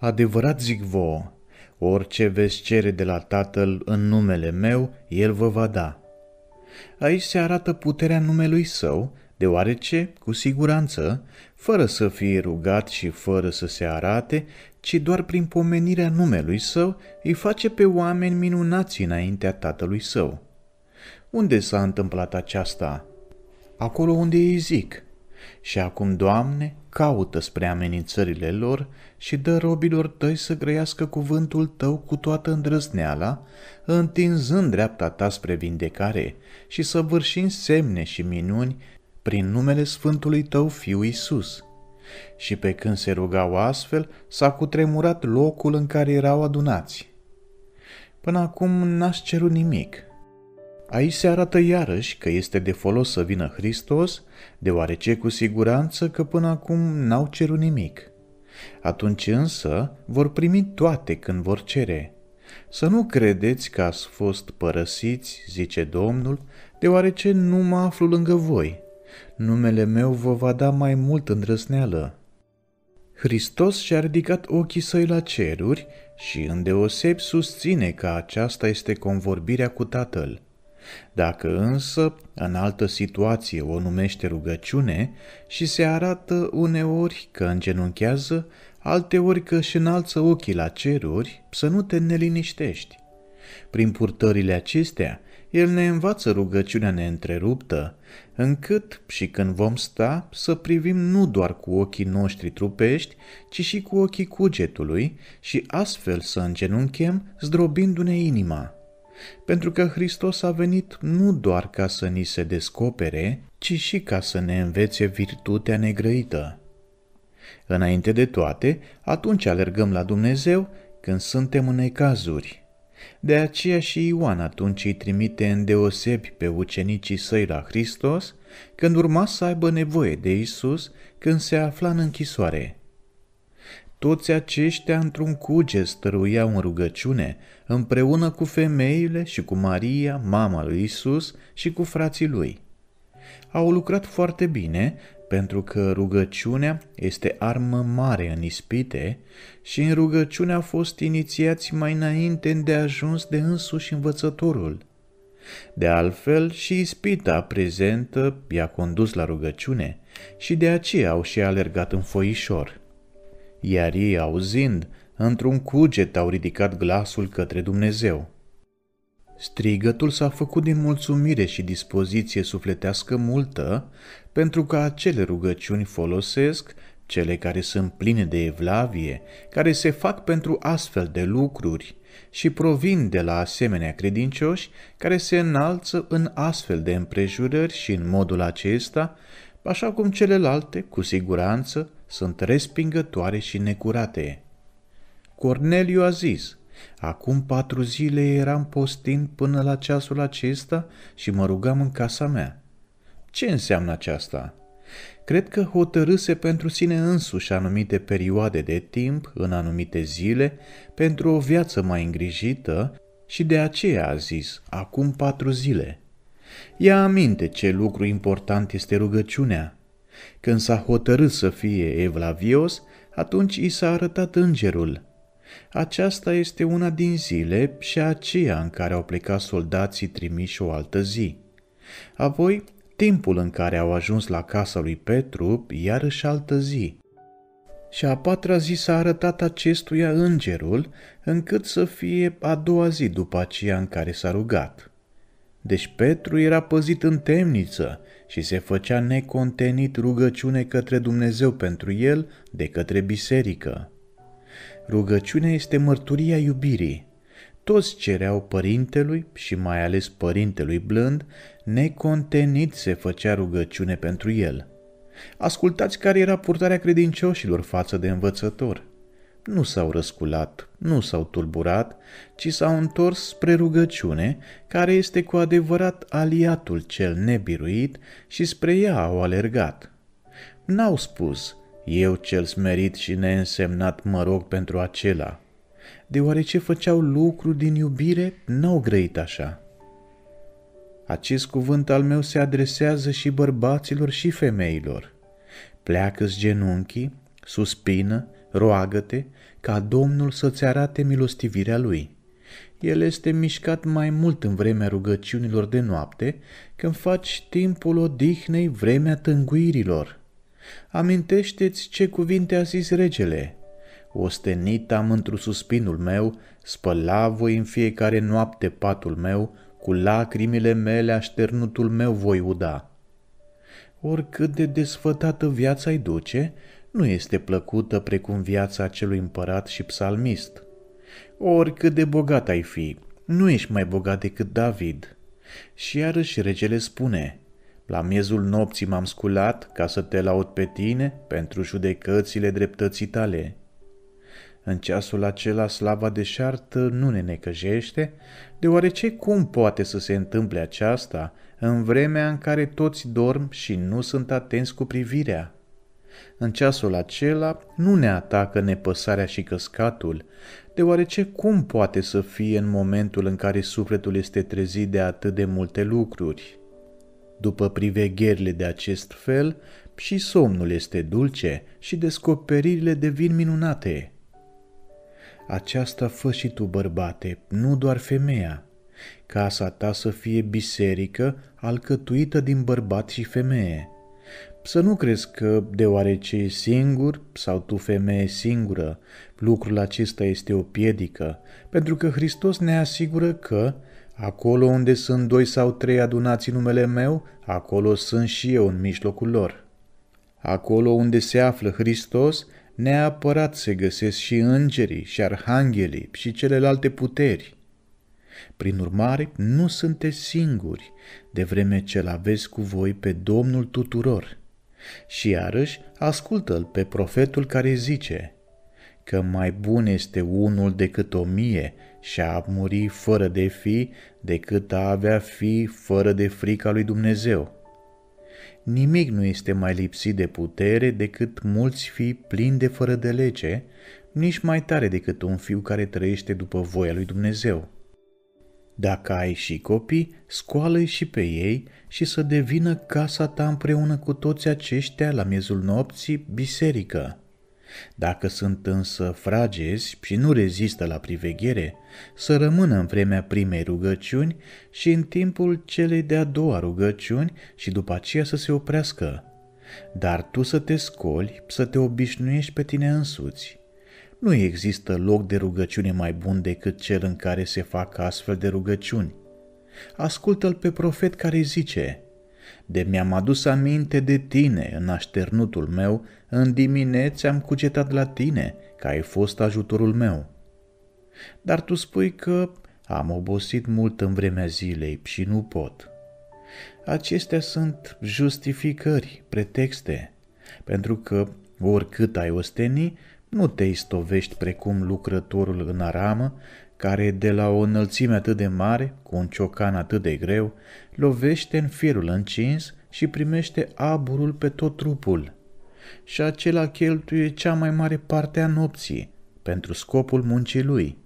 Adevărat zic vouă, orice veți cere de la Tatăl în numele meu, El vă va da. Aici se arată puterea numelui său, deoarece, cu siguranță, fără să fie rugat și fără să se arate, ci doar prin pomenirea numelui său, îi face pe oameni minunați înaintea tatălui său. Unde s-a întâmplat aceasta? Acolo unde ei zic. Și acum, Doamne, caută spre amenințările lor și dă robilor tăi să grăiască cuvântul tău cu toată îndrăzneala, întinzând dreapta ta spre vindecare și să vârșim semne și minuni prin numele Sfântului tău Fiu Isus. Și pe când se rugau astfel, s-a cutremurat locul în care erau adunați. Până acum n-ați cerut nimic. Aici se arată iarăși că este de folos să vină Hristos, deoarece cu siguranță că până acum n-au cerut nimic. Atunci însă vor primi toate când vor cere. Să nu credeți că ați fost părăsiți, zice Domnul, deoarece nu mă aflu lângă voi numele meu vă va da mai mult îndrăzneală. Hristos și-a ridicat ochii săi la ceruri și îndeoseb susține că aceasta este convorbirea cu Tatăl. Dacă însă în altă situație o numește rugăciune și se arată uneori că îngenunchează, alteori că își înalță ochii la ceruri, să nu te neliniștești. Prin purtările acestea, el ne învață rugăciunea neîntreruptă, încât și când vom sta să privim nu doar cu ochii noștri trupești, ci și cu ochii cugetului și astfel să îngenunchem zdrobindu-ne inima. Pentru că Hristos a venit nu doar ca să ni se descopere, ci și ca să ne învețe virtutea negrăită. Înainte de toate, atunci alergăm la Dumnezeu când suntem în necazuri, de aceea și Ioan atunci îi trimite îndeosebi pe ucenicii săi la Hristos, când urma să aibă nevoie de Isus când se afla în închisoare. Toți aceștia într-un cuge stăruiau în rugăciune, împreună cu femeile și cu Maria, mama lui Isus și cu frații lui. Au lucrat foarte bine pentru că rugăciunea este armă mare în ispite și în rugăciune au fost inițiați mai înainte de ajuns de însuși învățătorul. De altfel, și ispita prezentă i-a condus la rugăciune și de aceea au și alergat în foișor. Iar ei, auzind, într-un cuget au ridicat glasul către Dumnezeu. Strigătul s-a făcut din mulțumire și dispoziție sufletească multă, pentru că acele rugăciuni folosesc, cele care sunt pline de evlavie, care se fac pentru astfel de lucruri și provin de la asemenea credincioși care se înalță în astfel de împrejurări și în modul acesta, așa cum celelalte, cu siguranță, sunt respingătoare și necurate. Corneliu a zis – Acum patru zile eram postind până la ceasul acesta și mă rugam în casa mea. Ce înseamnă aceasta? Cred că hotărâse pentru sine însuși anumite perioade de timp, în anumite zile, pentru o viață mai îngrijită și de aceea a zis, acum patru zile. Ia aminte ce lucru important este rugăciunea. Când s-a hotărât să fie evlavios, atunci i s-a arătat îngerul – aceasta este una din zile și aceea în care au plecat soldații trimiși o altă zi. Apoi, timpul în care au ajuns la casa lui Petru, iarăși altă zi. Și a patra zi s-a arătat acestuia îngerul, încât să fie a doua zi după aceea în care s-a rugat. Deci Petru era păzit în temniță și se făcea necontenit rugăciune către Dumnezeu pentru el de către biserică. Rugăciunea este mărturia iubirii. Toți cereau părintelui și mai ales părintelui blând, necontenit se făcea rugăciune pentru el. Ascultați care era purtarea credincioșilor față de învățător. Nu s-au răsculat, nu s-au tulburat, ci s-au întors spre rugăciune, care este cu adevărat aliatul cel nebiruit și spre ea au alergat. N-au spus, eu cel smerit și neînsemnat mă rog pentru acela. Deoarece făceau lucru din iubire, n-au grăit așa. Acest cuvânt al meu se adresează și bărbaților și femeilor. Pleacă-ți genunchii, suspină, roagă-te ca Domnul să-ți arate milostivirea Lui. El este mișcat mai mult în vremea rugăciunilor de noapte, când faci timpul odihnei vremea tânguirilor. Amintește-ți ce cuvinte a zis regele. Ostenit am într suspinul meu, spăla voi în fiecare noapte patul meu, cu lacrimile mele așternutul meu voi uda. Oricât de desfătată viața îi duce, nu este plăcută precum viața acelui împărat și psalmist. Oricât de bogat ai fi, nu ești mai bogat decât David. Și iarăși regele spune, la miezul nopții m-am sculat ca să te laud pe tine pentru judecățile dreptății tale. În ceasul acela slava deșartă nu ne necăjește, deoarece cum poate să se întâmple aceasta în vremea în care toți dorm și nu sunt atenți cu privirea? În ceasul acela nu ne atacă nepăsarea și căscatul, deoarece cum poate să fie în momentul în care sufletul este trezit de atât de multe lucruri? După privegherile de acest fel, și somnul este dulce și descoperirile devin minunate. Aceasta fă și tu, bărbate, nu doar femeia. Casa ta să fie biserică alcătuită din bărbat și femeie. Să nu crezi că, deoarece e singur sau tu femeie singură, lucrul acesta este o piedică, pentru că Hristos ne asigură că, acolo unde sunt doi sau trei adunați în numele meu, acolo sunt și eu în mijlocul lor. Acolo unde se află Hristos, neapărat se găsesc și îngerii, și arhanghelii, și celelalte puteri. Prin urmare, nu sunteți singuri, de vreme ce l aveți cu voi pe Domnul tuturor. Și iarăși, ascultă-l pe profetul care zice că mai bun este unul decât o mie și a muri fără de fi decât a avea fi fără de frica lui Dumnezeu. Nimic nu este mai lipsit de putere decât mulți fi plini de fără de lege, nici mai tare decât un fiu care trăiește după voia lui Dumnezeu. Dacă ai și copii, scoală-i și pe ei și să devină casa ta împreună cu toți aceștia la miezul nopții biserică. Dacă sunt însă fragezi și nu rezistă la priveghere, să rămână în vremea primei rugăciuni și în timpul celei de-a doua rugăciuni și după aceea să se oprească. Dar tu să te scoli, să te obișnuiești pe tine însuți. Nu există loc de rugăciune mai bun decât cel în care se fac astfel de rugăciuni. Ascultă-l pe profet care zice – de mi-am adus aminte de tine în așternutul meu, în dimineți am cugetat la tine, că ai fost ajutorul meu. Dar tu spui că am obosit mult în vremea zilei și nu pot. Acestea sunt justificări, pretexte, pentru că oricât ai osteni, nu te istovești precum lucrătorul în aramă, care de la o înălțime atât de mare, cu un ciocan atât de greu, lovește în fierul încins și primește aburul pe tot trupul. Și acela cheltuie cea mai mare parte a nopții, pentru scopul muncii lui.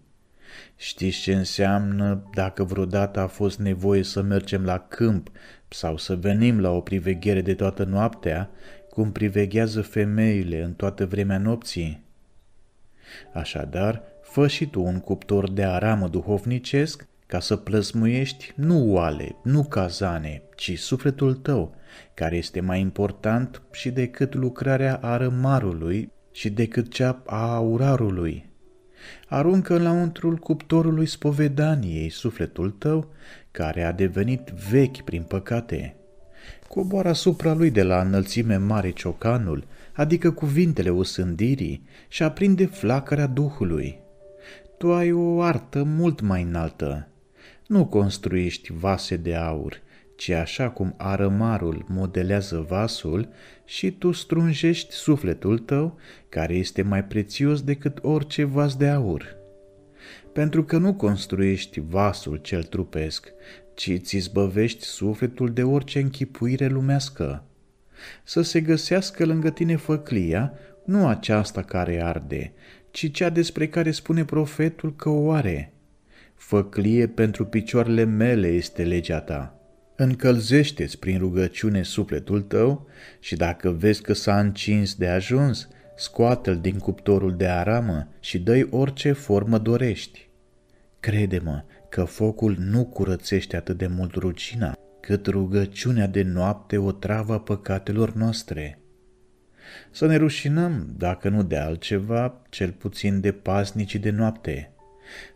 Știți ce înseamnă dacă vreodată a fost nevoie să mergem la câmp sau să venim la o priveghere de toată noaptea, cum priveghează femeile în toată vremea nopții? Așadar, fă și tu un cuptor de aramă duhovnicesc ca să plăsmuiești nu oale, nu cazane, ci sufletul tău, care este mai important și decât lucrarea arămarului și decât cea a aurarului. Aruncă la untrul cuptorului spovedaniei sufletul tău, care a devenit vechi prin păcate. Coboară asupra lui de la înălțime mare ciocanul, adică cuvintele osândirii, și aprinde flacăra Duhului. Tu ai o artă mult mai înaltă. Nu construiești vase de aur, ci așa cum arămarul modelează vasul și tu strunjești sufletul tău, care este mai prețios decât orice vas de aur. Pentru că nu construiești vasul cel trupesc, ci ți zbăvești sufletul de orice închipuire lumească. Să se găsească lângă tine făclia, nu aceasta care arde, ci cea despre care spune profetul că o are. Făclie pentru picioarele mele este legea ta. Încălzește-ți prin rugăciune sufletul tău și dacă vezi că s-a încins de ajuns, scoate-l din cuptorul de aramă și dă orice formă dorești. Crede-mă că focul nu curățește atât de mult rugina, cât rugăciunea de noapte o travă păcatelor noastre. Să ne rușinăm, dacă nu de altceva, cel puțin de pasnicii de noapte.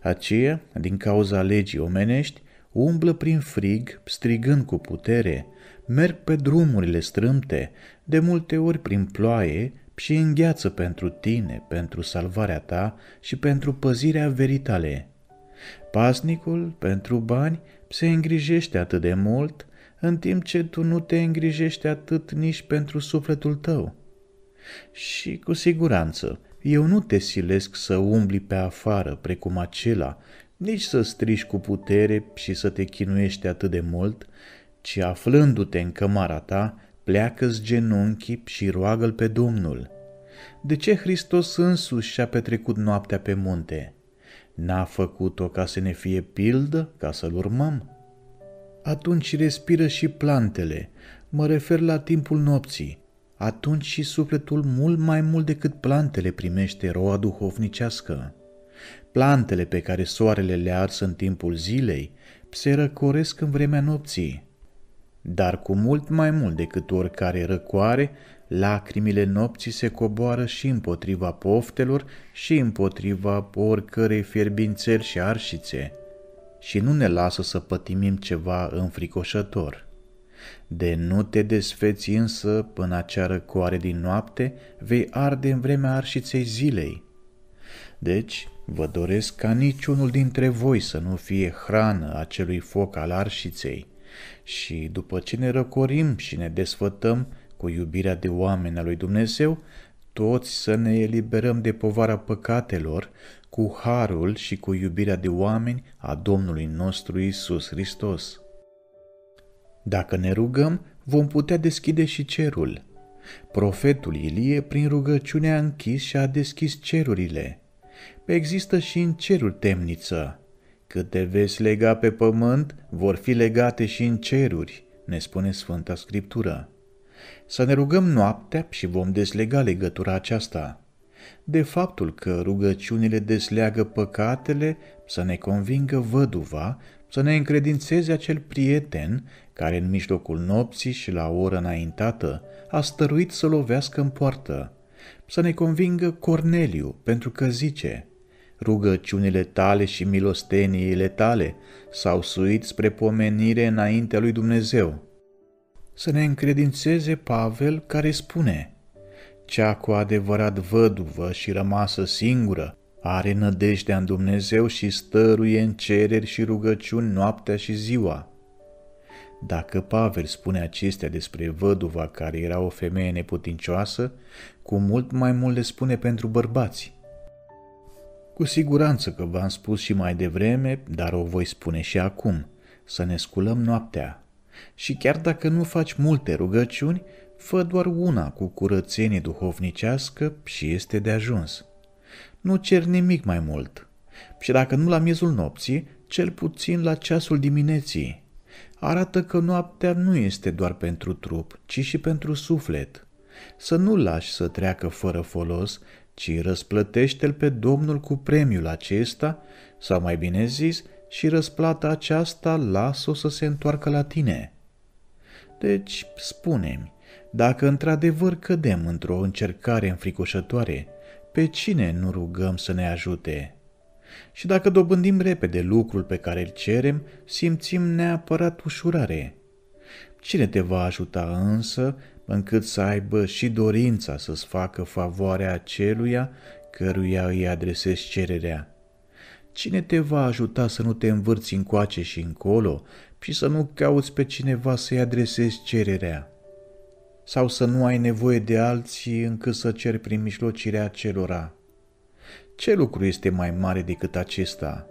Aceea, din cauza legii omenești, umblă prin frig, strigând cu putere, merg pe drumurile strâmte, de multe ori prin ploaie și îngheață pentru tine, pentru salvarea ta și pentru păzirea veritale. Pasnicul, pentru bani, se îngrijește atât de mult, în timp ce tu nu te îngrijești atât nici pentru sufletul tău. Și cu siguranță, eu nu te silesc să umbli pe afară precum acela, nici să strici cu putere și să te chinuiești atât de mult, ci aflându-te în cămara ta, pleacă-ți genunchii și roagă-L pe Domnul. De ce Hristos însuși și-a petrecut noaptea pe munte? N-a făcut-o ca să ne fie pildă, ca să-L urmăm? Atunci respiră și plantele, mă refer la timpul nopții, atunci și sufletul mult mai mult decât plantele primește roa duhovnicească. Plantele pe care soarele le arsă în timpul zilei se răcoresc în vremea nopții. Dar cu mult mai mult decât oricare răcoare, lacrimile nopții se coboară și împotriva poftelor și împotriva oricărei fierbințeli și arșițe și nu ne lasă să pătimim ceva înfricoșător. De nu te desfeți însă până acea răcoare din noapte, vei arde în vremea arșiței zilei. Deci, vă doresc ca niciunul dintre voi să nu fie hrană acelui foc al arșiței. Și după ce ne răcorim și ne desfătăm cu iubirea de oameni a lui Dumnezeu, toți să ne eliberăm de povara păcatelor cu harul și cu iubirea de oameni a Domnului nostru Isus Hristos. Dacă ne rugăm, vom putea deschide și cerul. Profetul Ilie, prin rugăciune, a închis și a deschis cerurile. Există și în cerul temniță. Câte veți lega pe pământ, vor fi legate și în ceruri, ne spune Sfânta Scriptură. Să ne rugăm noaptea și vom deslega legătura aceasta. De faptul că rugăciunile desleagă păcatele, să ne convingă văduva, să ne încredințeze acel prieten care în mijlocul nopții și la o oră înaintată a stăruit să lovească în poartă, să ne convingă Corneliu, pentru că zice, rugăciunile tale și milosteniile tale s-au suit spre pomenire înaintea lui Dumnezeu. Să ne încredințeze Pavel care spune, cea cu adevărat văduvă și rămasă singură, are nădejdea în Dumnezeu și stăruie în cereri și rugăciuni noaptea și ziua. Dacă Pavel spune acestea despre văduva care era o femeie neputincioasă, cu mult mai mult le spune pentru bărbați. Cu siguranță că v-am spus și mai devreme, dar o voi spune și acum, să ne sculăm noaptea. Și chiar dacă nu faci multe rugăciuni, fă doar una cu curățenie duhovnicească și este de ajuns. Nu cer nimic mai mult. Și dacă nu la miezul nopții, cel puțin la ceasul dimineții, arată că noaptea nu este doar pentru trup, ci și pentru suflet. Să nu lași să treacă fără folos, ci răsplătește-l pe Domnul cu premiul acesta, sau mai bine zis, și răsplata aceasta lasă-o să se întoarcă la tine. Deci, spune-mi, dacă într-adevăr cădem într-o încercare înfricoșătoare, pe cine nu rugăm să ne ajute? Și dacă dobândim repede lucrul pe care îl cerem, simțim neapărat ușurare. Cine te va ajuta însă încât să aibă și dorința să-ți facă favoarea aceluia căruia îi adresezi cererea? Cine te va ajuta să nu te învârți încoace și încolo și să nu cauți pe cineva să-i adresezi cererea? Sau să nu ai nevoie de alții încât să ceri prin mijlocirea acelora? Ce lucru este mai mare decât acesta?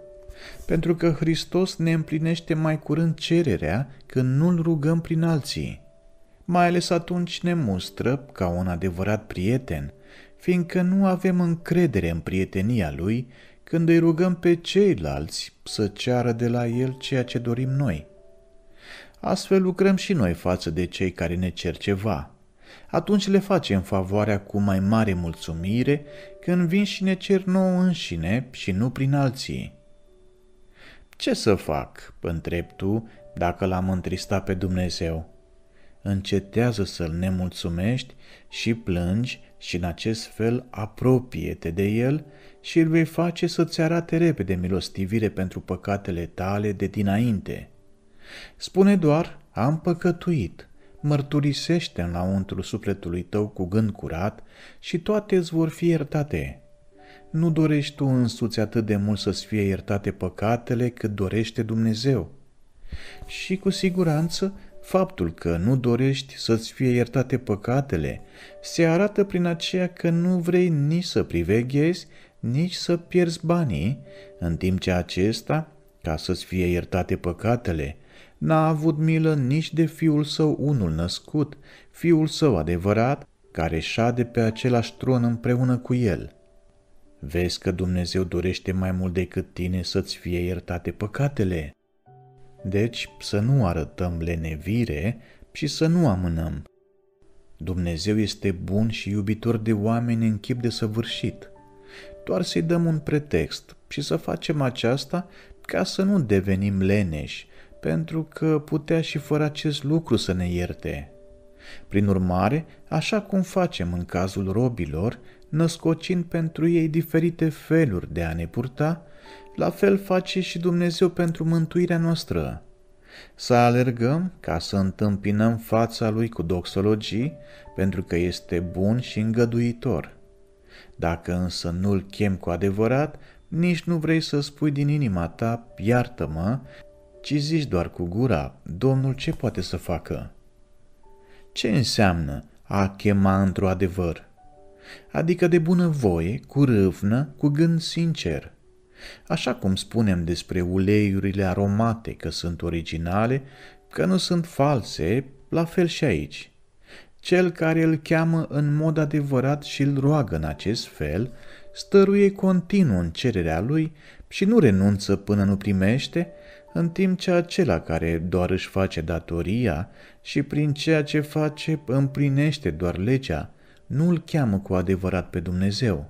Pentru că Hristos ne împlinește mai curând cererea când nu-L rugăm prin alții. Mai ales atunci ne mustră ca un adevărat prieten, fiindcă nu avem încredere în prietenia Lui când îi rugăm pe ceilalți să ceară de la El ceea ce dorim noi. Astfel lucrăm și noi față de cei care ne cer ceva. atunci le facem favoarea cu mai mare mulțumire când vin și ne cer nouă înșine și nu prin alții. Ce să fac, întreb tu, dacă l-am întristat pe Dumnezeu? Încetează să-l nemulțumești și plângi și în acest fel apropie-te de el și îl vei face să-ți arate repede milostivire pentru păcatele tale de dinainte. Spune doar, am păcătuit, mărturisește în lăuntru sufletului tău cu gând curat și toate îți vor fi iertate. Nu dorești tu însuți atât de mult să-ți fie iertate păcatele cât dorește Dumnezeu. Și cu siguranță Faptul că nu dorești să-ți fie iertate păcatele se arată prin aceea că nu vrei nici să priveghezi, nici să pierzi banii, în timp ce acesta, ca să-ți fie iertate păcatele, n-a avut milă nici de fiul său unul născut, fiul său adevărat, care șade pe același tron împreună cu el. Vezi că Dumnezeu dorește mai mult decât tine să-ți fie iertate păcatele. Deci să nu arătăm lenevire și să nu amânăm. Dumnezeu este bun și iubitor de oameni în chip de săvârșit. Doar să-i dăm un pretext și să facem aceasta ca să nu devenim leneși, pentru că putea și fără acest lucru să ne ierte. Prin urmare, așa cum facem în cazul robilor, născocind pentru ei diferite feluri de a ne purta, la fel face și Dumnezeu pentru mântuirea noastră. Să alergăm ca să întâmpinăm fața Lui cu doxologii, pentru că este bun și îngăduitor. Dacă însă nu-L chem cu adevărat, nici nu vrei să spui din inima ta, iartă-mă, ci zici doar cu gura, Domnul ce poate să facă? Ce înseamnă a chema într-o adevăr? Adică de bună voie, cu râvnă, cu gând sincer – Așa cum spunem despre uleiurile aromate că sunt originale, că nu sunt false, la fel și aici. Cel care îl cheamă în mod adevărat și îl roagă în acest fel, stăruie continuu în cererea lui și nu renunță până nu primește, în timp ce acela care doar își face datoria și prin ceea ce face împlinește doar legea, nu îl cheamă cu adevărat pe Dumnezeu.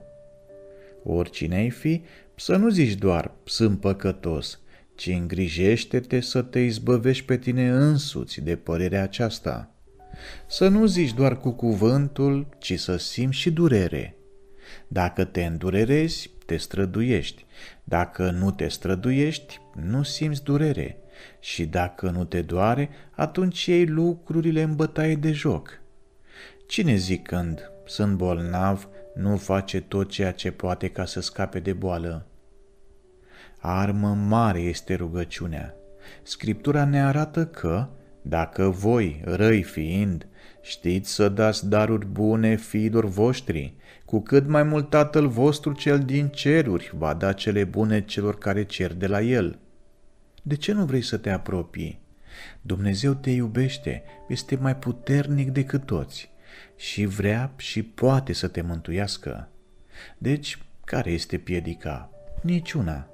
Oricine ai fi, să nu zici doar, sunt păcătos, ci îngrijește-te să te izbăvești pe tine însuți de părerea aceasta. Să nu zici doar cu cuvântul, ci să simți și durere. Dacă te îndurerezi, te străduiești. Dacă nu te străduiești, nu simți durere. Și dacă nu te doare, atunci iei lucrurile în bătaie de joc. Cine zicând, sunt bolnav, nu face tot ceea ce poate ca să scape de boală. Armă mare este rugăciunea. Scriptura ne arată că, dacă voi, răi fiind, știți să dați daruri bune fiilor voștri, cu cât mai mult Tatăl vostru cel din ceruri va da cele bune celor care cer de la El. De ce nu vrei să te apropii? Dumnezeu te iubește, este mai puternic decât toți și vrea și poate să te mântuiască. Deci, care este piedica? Niciuna.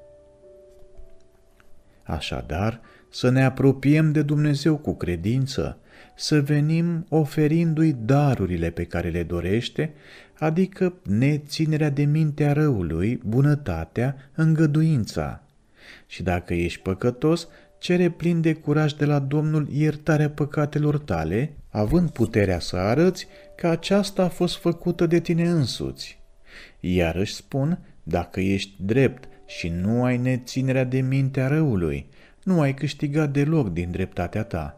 Așadar, să ne apropiem de Dumnezeu cu credință, să venim oferindu-i darurile pe care le dorește, adică neținerea de mintea răului, bunătatea, îngăduința. Și dacă ești păcătos, cere plin de curaj de la Domnul iertarea păcatelor tale, având puterea să arăți că aceasta a fost făcută de tine însuți. Iarăși spun, dacă ești drept și nu ai neținerea de mintea răului, nu ai câștigat deloc din dreptatea ta.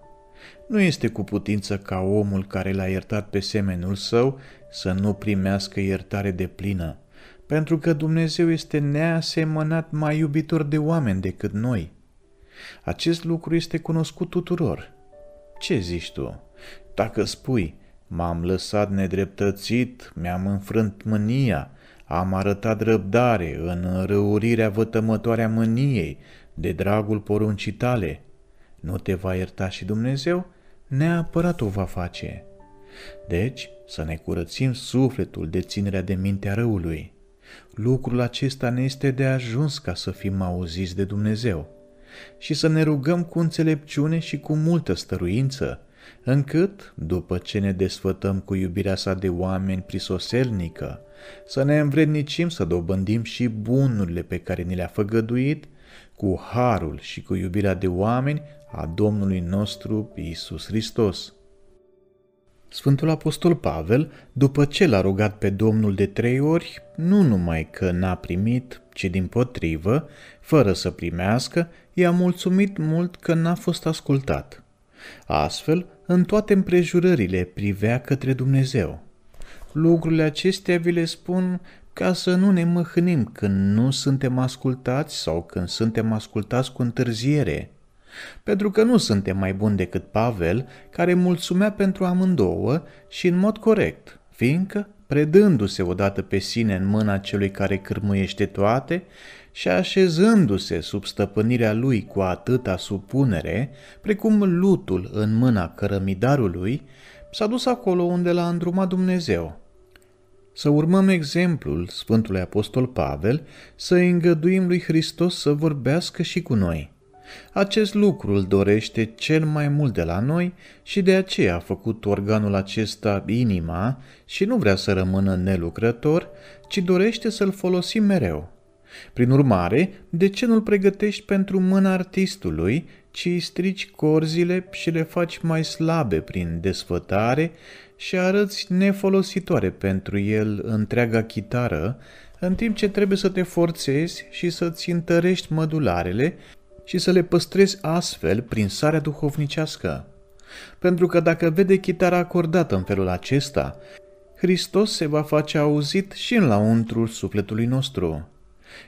Nu este cu putință ca omul care l-a iertat pe semenul său să nu primească iertare de plină, pentru că Dumnezeu este neasemănat mai iubitor de oameni decât noi. Acest lucru este cunoscut tuturor. Ce zici tu? Dacă spui, m-am lăsat nedreptățit, mi-am înfrânt mânia, am arătat răbdare în răurirea vătămătoarea mâniei, de dragul poruncii tale. Nu te va ierta și Dumnezeu? Neapărat o va face. Deci, să ne curățim sufletul de ținerea de mintea răului. Lucrul acesta ne este de ajuns ca să fim auziți de Dumnezeu și să ne rugăm cu înțelepciune și cu multă stăruință, încât, după ce ne desfătăm cu iubirea sa de oameni prisoselnică, să ne învrednicim să dobândim și bunurile pe care ni le-a făgăduit cu harul și cu iubirea de oameni a Domnului nostru Isus Hristos. Sfântul Apostol Pavel, după ce l-a rugat pe Domnul de trei ori, nu numai că n-a primit, ci din potrivă, fără să primească, i-a mulțumit mult că n-a fost ascultat. Astfel, în toate împrejurările privea către Dumnezeu. Lucrurile acestea vi le spun ca să nu ne măhânim când nu suntem ascultați sau când suntem ascultați cu întârziere. Pentru că nu suntem mai buni decât Pavel, care mulțumea pentru amândouă și în mod corect, fiindcă, predându-se odată pe sine în mâna celui care cârmuiește toate și așezându-se sub stăpânirea lui cu atâta supunere, precum lutul în mâna cărămidarului, s-a dus acolo unde l-a îndrumat Dumnezeu. Să urmăm exemplul Sfântului Apostol Pavel, să îngăduim lui Hristos să vorbească și cu noi. Acest lucru îl dorește cel mai mult de la noi și de aceea a făcut organul acesta inima și nu vrea să rămână nelucrător, ci dorește să-l folosim mereu. Prin urmare, de ce nu-l pregătești pentru mâna artistului, ci îi strici corzile și le faci mai slabe prin desfătare și arăți nefolositoare pentru el întreaga chitară, în timp ce trebuie să te forțezi și să-ți întărești mădularele și să le păstrezi astfel prin sarea duhovnicească. Pentru că dacă vede chitara acordată în felul acesta, Hristos se va face auzit și în launtrul sufletului nostru.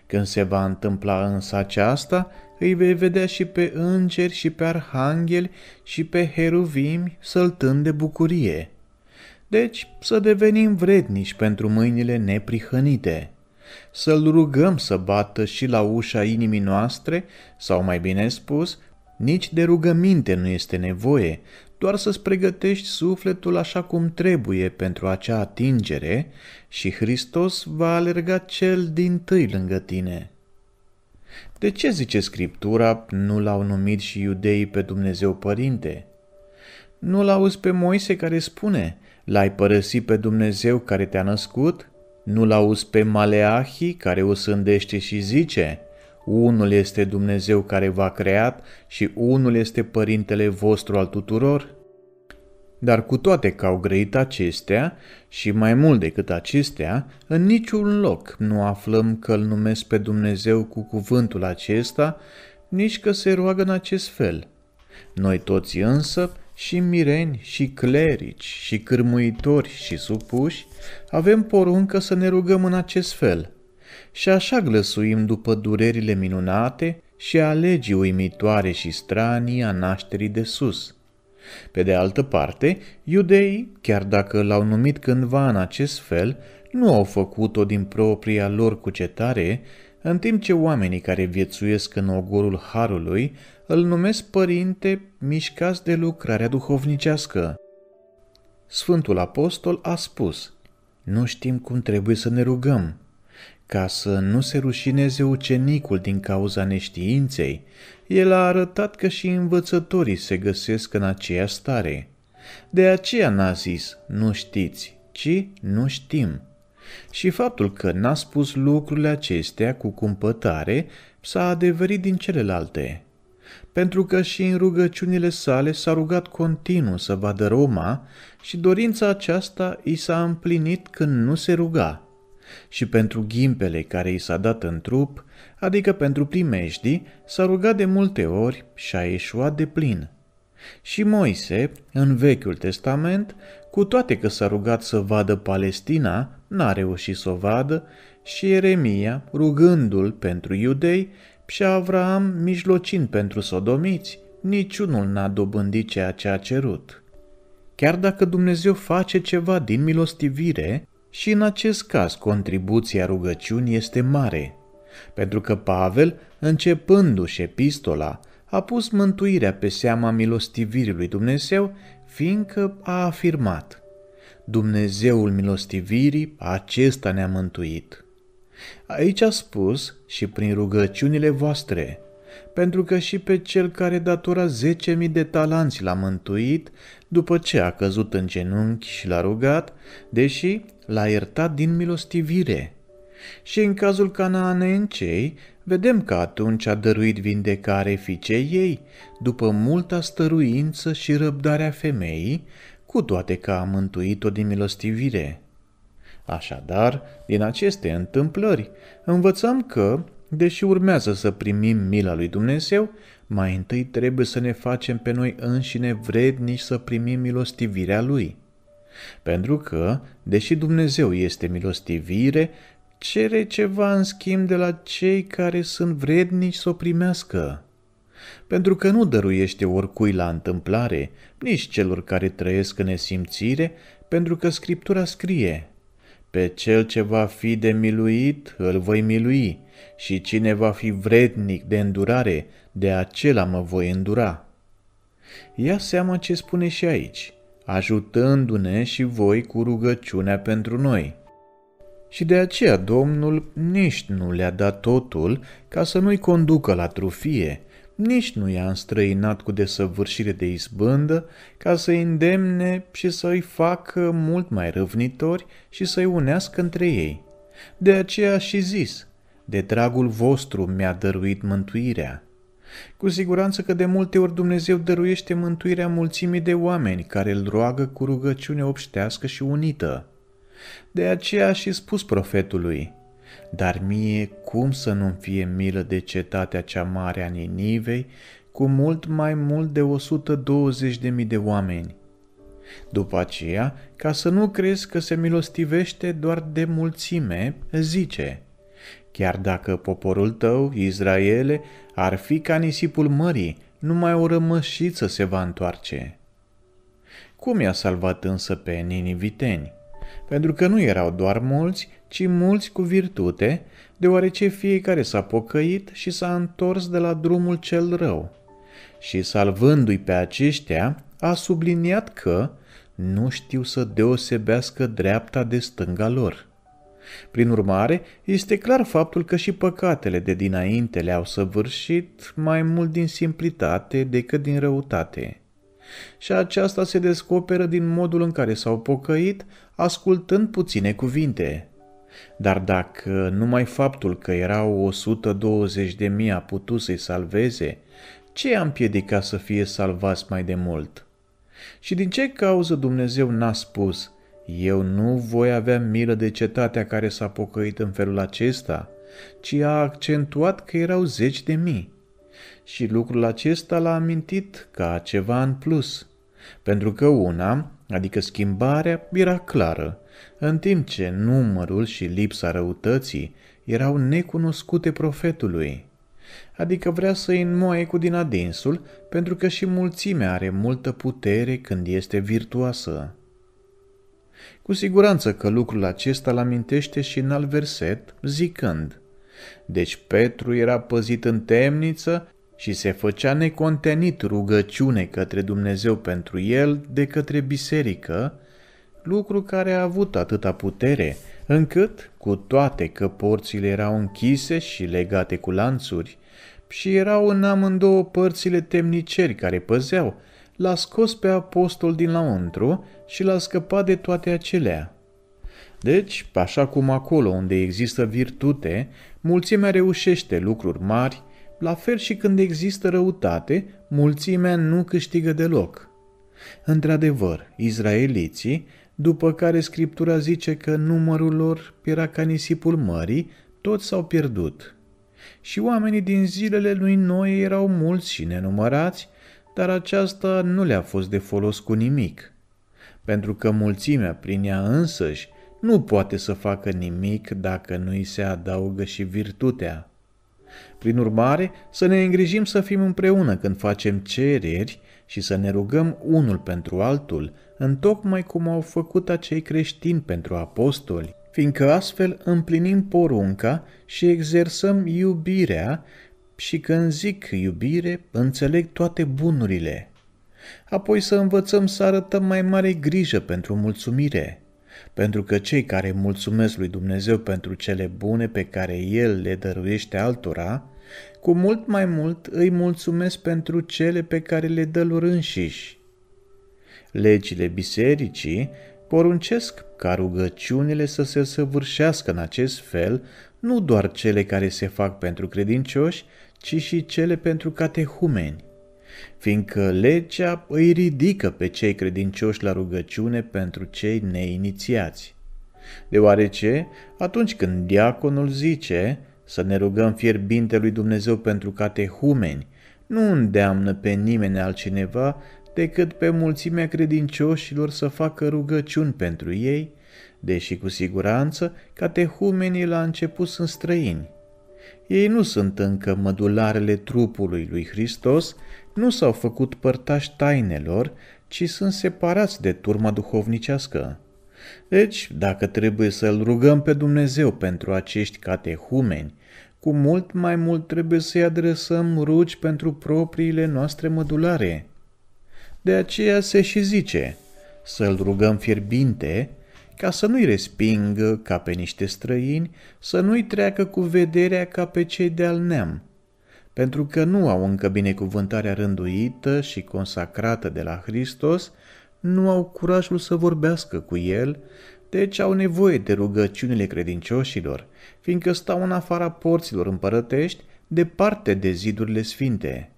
Când se va întâmpla însă aceasta, îi vei vedea și pe îngeri și pe arhangheli și pe heruvimi săltând de bucurie. Deci să devenim vrednici pentru mâinile neprihănite să-L rugăm să bată și la ușa inimii noastre, sau mai bine spus, nici de rugăminte nu este nevoie, doar să-ți pregătești sufletul așa cum trebuie pentru acea atingere și Hristos va alerga cel din tâi lângă tine. De ce zice Scriptura, nu l-au numit și iudeii pe Dumnezeu Părinte? Nu l-auzi pe Moise care spune, l-ai părăsit pe Dumnezeu care te-a născut? Nu-l auzi pe Maleahi care o sândește și zice, unul este Dumnezeu care v-a creat și unul este Părintele vostru al tuturor? Dar cu toate că au grăit acestea și mai mult decât acestea, în niciun loc nu aflăm că îl numesc pe Dumnezeu cu cuvântul acesta, nici că se roagă în acest fel. Noi toți însă și mireni, și clerici, și cârmuitori, și supuși, avem poruncă să ne rugăm în acest fel. Și așa glăsuim după durerile minunate și a legii uimitoare și stranii a nașterii de sus. Pe de altă parte, iudeii, chiar dacă l-au numit cândva în acest fel, nu au făcut-o din propria lor cucetare, în timp ce oamenii care viețuiesc în ogorul Harului îl numesc părinte mișcați de lucrarea duhovnicească. Sfântul Apostol a spus, nu știm cum trebuie să ne rugăm, ca să nu se rușineze ucenicul din cauza neștiinței, el a arătat că și învățătorii se găsesc în aceeași stare. De aceea n-a zis, nu știți, ci nu știm. Și faptul că n-a spus lucrurile acestea cu cumpătare s-a adeverit din celelalte pentru că și în rugăciunile sale s-a rugat continuu să vadă Roma și dorința aceasta i s-a împlinit când nu se ruga. Și pentru ghimpele care i s-a dat în trup, adică pentru primejdii, s-a rugat de multe ori și a ieșuat de plin. Și Moise, în Vechiul Testament, cu toate că s-a rugat să vadă Palestina, n-a reușit să o vadă, și Ieremia, rugându-l pentru iudei, și Avraam, mijlocind pentru sodomiți, niciunul n-a dobândit ceea ce a cerut. Chiar dacă Dumnezeu face ceva din milostivire, și în acest caz contribuția rugăciunii este mare, pentru că Pavel, începându-și epistola, a pus mântuirea pe seama milostivirii lui Dumnezeu, fiindcă a afirmat Dumnezeul milostivirii, acesta ne-a mântuit. Aici a spus și prin rugăciunile voastre, pentru că și pe cel care datora zece mii de talanți l-a mântuit după ce a căzut în genunchi și l-a rugat, deși l-a iertat din milostivire. Și în cazul canaanencei, vedem că atunci a dăruit vindecare fiicei ei, după multa stăruință și răbdarea femeii, cu toate că a mântuit-o din milostivire. Așadar, din aceste întâmplări, învățăm că, deși urmează să primim mila lui Dumnezeu, mai întâi trebuie să ne facem pe noi înșine vrednici să primim milostivirea Lui. Pentru că, deși Dumnezeu este milostivire, cere ceva în schimb de la cei care sunt vrednici să o primească. Pentru că nu dăruiește oricui la întâmplare, nici celor care trăiesc în nesimțire, pentru că Scriptura scrie – pe cel ce va fi de miluit, îl voi milui, și cine va fi vrednic de îndurare, de acela mă voi îndura. Ia seama ce spune și aici, ajutându-ne și voi cu rugăciunea pentru noi. Și de aceea Domnul nici nu le-a dat totul ca să nu-i conducă la trufie, nici nu i-a înstrăinat cu desăvârșire de izbândă ca să-i îndemne și să-i facă mult mai răvnitori și să-i unească între ei. De aceea și zis, de dragul vostru mi-a dăruit mântuirea. Cu siguranță că de multe ori Dumnezeu dăruiește mântuirea mulțimii de oameni care îl roagă cu rugăciune obștească și unită. De aceea și spus profetului, dar mie cum să nu-mi fie milă de cetatea cea mare a Ninivei, cu mult mai mult de 120.000 de oameni. După aceea, ca să nu crezi că se milostivește doar de mulțime, zice, chiar dacă poporul tău, Israele, ar fi ca nisipul mării, numai o rămășiță se va întoarce. Cum i-a salvat însă pe niniviteni? Pentru că nu erau doar mulți, ci mulți cu virtute, deoarece fiecare s-a pocăit și s-a întors de la drumul cel rău. Și salvându-i pe aceștia, a subliniat că nu știu să deosebească dreapta de stânga lor. Prin urmare, este clar faptul că și păcatele de dinainte le-au săvârșit mai mult din simplitate decât din răutate. Și aceasta se descoperă din modul în care s-au pocăit, ascultând puține cuvinte. Dar dacă numai faptul că erau 120 de mii a putut să-i salveze, ce i-a împiedicat să fie salvați mai de mult? Și din ce cauză Dumnezeu n-a spus, eu nu voi avea milă de cetatea care s-a pocăit în felul acesta, ci a accentuat că erau zeci de mii. Și lucrul acesta l-a amintit ca ceva în plus, pentru că una, adică schimbarea, era clară, în timp ce numărul și lipsa răutății erau necunoscute profetului. Adică vrea să îi înmoaie cu din adinsul, pentru că și mulțimea are multă putere când este virtuoasă. Cu siguranță că lucrul acesta îl amintește și în alt verset, zicând, Deci Petru era păzit în temniță și se făcea necontenit rugăciune către Dumnezeu pentru el de către biserică, lucru care a avut atâta putere, încât, cu toate că porțile erau închise și legate cu lanțuri, și erau în amândouă părțile temniceri care păzeau, l-a scos pe apostol din lăuntru și l-a scăpat de toate acelea. Deci, așa cum acolo unde există virtute, mulțimea reușește lucruri mari, la fel și când există răutate, mulțimea nu câștigă deloc. Într-adevăr, izraeliții după care Scriptura zice că numărul lor era ca nisipul mării, toți s-au pierdut. Și oamenii din zilele lui Noe erau mulți și nenumărați, dar aceasta nu le-a fost de folos cu nimic, pentru că mulțimea prin ea însăși nu poate să facă nimic dacă nu îi se adaugă și virtutea. Prin urmare, să ne îngrijim să fim împreună când facem cereri și să ne rugăm unul pentru altul, întocmai cum au făcut acei creștini pentru apostoli, fiindcă astfel împlinim porunca și exersăm iubirea și când zic iubire, înțeleg toate bunurile. Apoi să învățăm să arătăm mai mare grijă pentru mulțumire, pentru că cei care mulțumesc lui Dumnezeu pentru cele bune pe care El le dăruiește altora, cu mult mai mult îi mulțumesc pentru cele pe care le dă lor înșiși. Legile bisericii poruncesc ca rugăciunile să se săvârșească în acest fel, nu doar cele care se fac pentru credincioși, ci și cele pentru catehumeni, fiindcă legea îi ridică pe cei credincioși la rugăciune pentru cei neinițiați. Deoarece, atunci când diaconul zice să ne rugăm fierbinte lui Dumnezeu pentru catehumeni, nu îndeamnă pe nimeni altcineva decât pe mulțimea credincioșilor să facă rugăciuni pentru ei, deși cu siguranță catehumenii la început sunt străini. Ei nu sunt încă mădularele trupului lui Hristos, nu s-au făcut părtași tainelor, ci sunt separați de turma duhovnicească. Deci, dacă trebuie să-L rugăm pe Dumnezeu pentru acești catehumeni, cu mult mai mult trebuie să-i adresăm rugi pentru propriile noastre mădulare. De aceea se și zice să-L rugăm fierbinte, ca să nu-i respingă ca pe niște străini, să nu-i treacă cu vederea ca pe cei de-al neam, pentru că nu au încă binecuvântarea rânduită și consacrată de la Hristos, nu au curajul să vorbească cu El, deci au nevoie de rugăciunile credincioșilor, fiindcă stau în afara porților împărătești, departe de zidurile sfinte.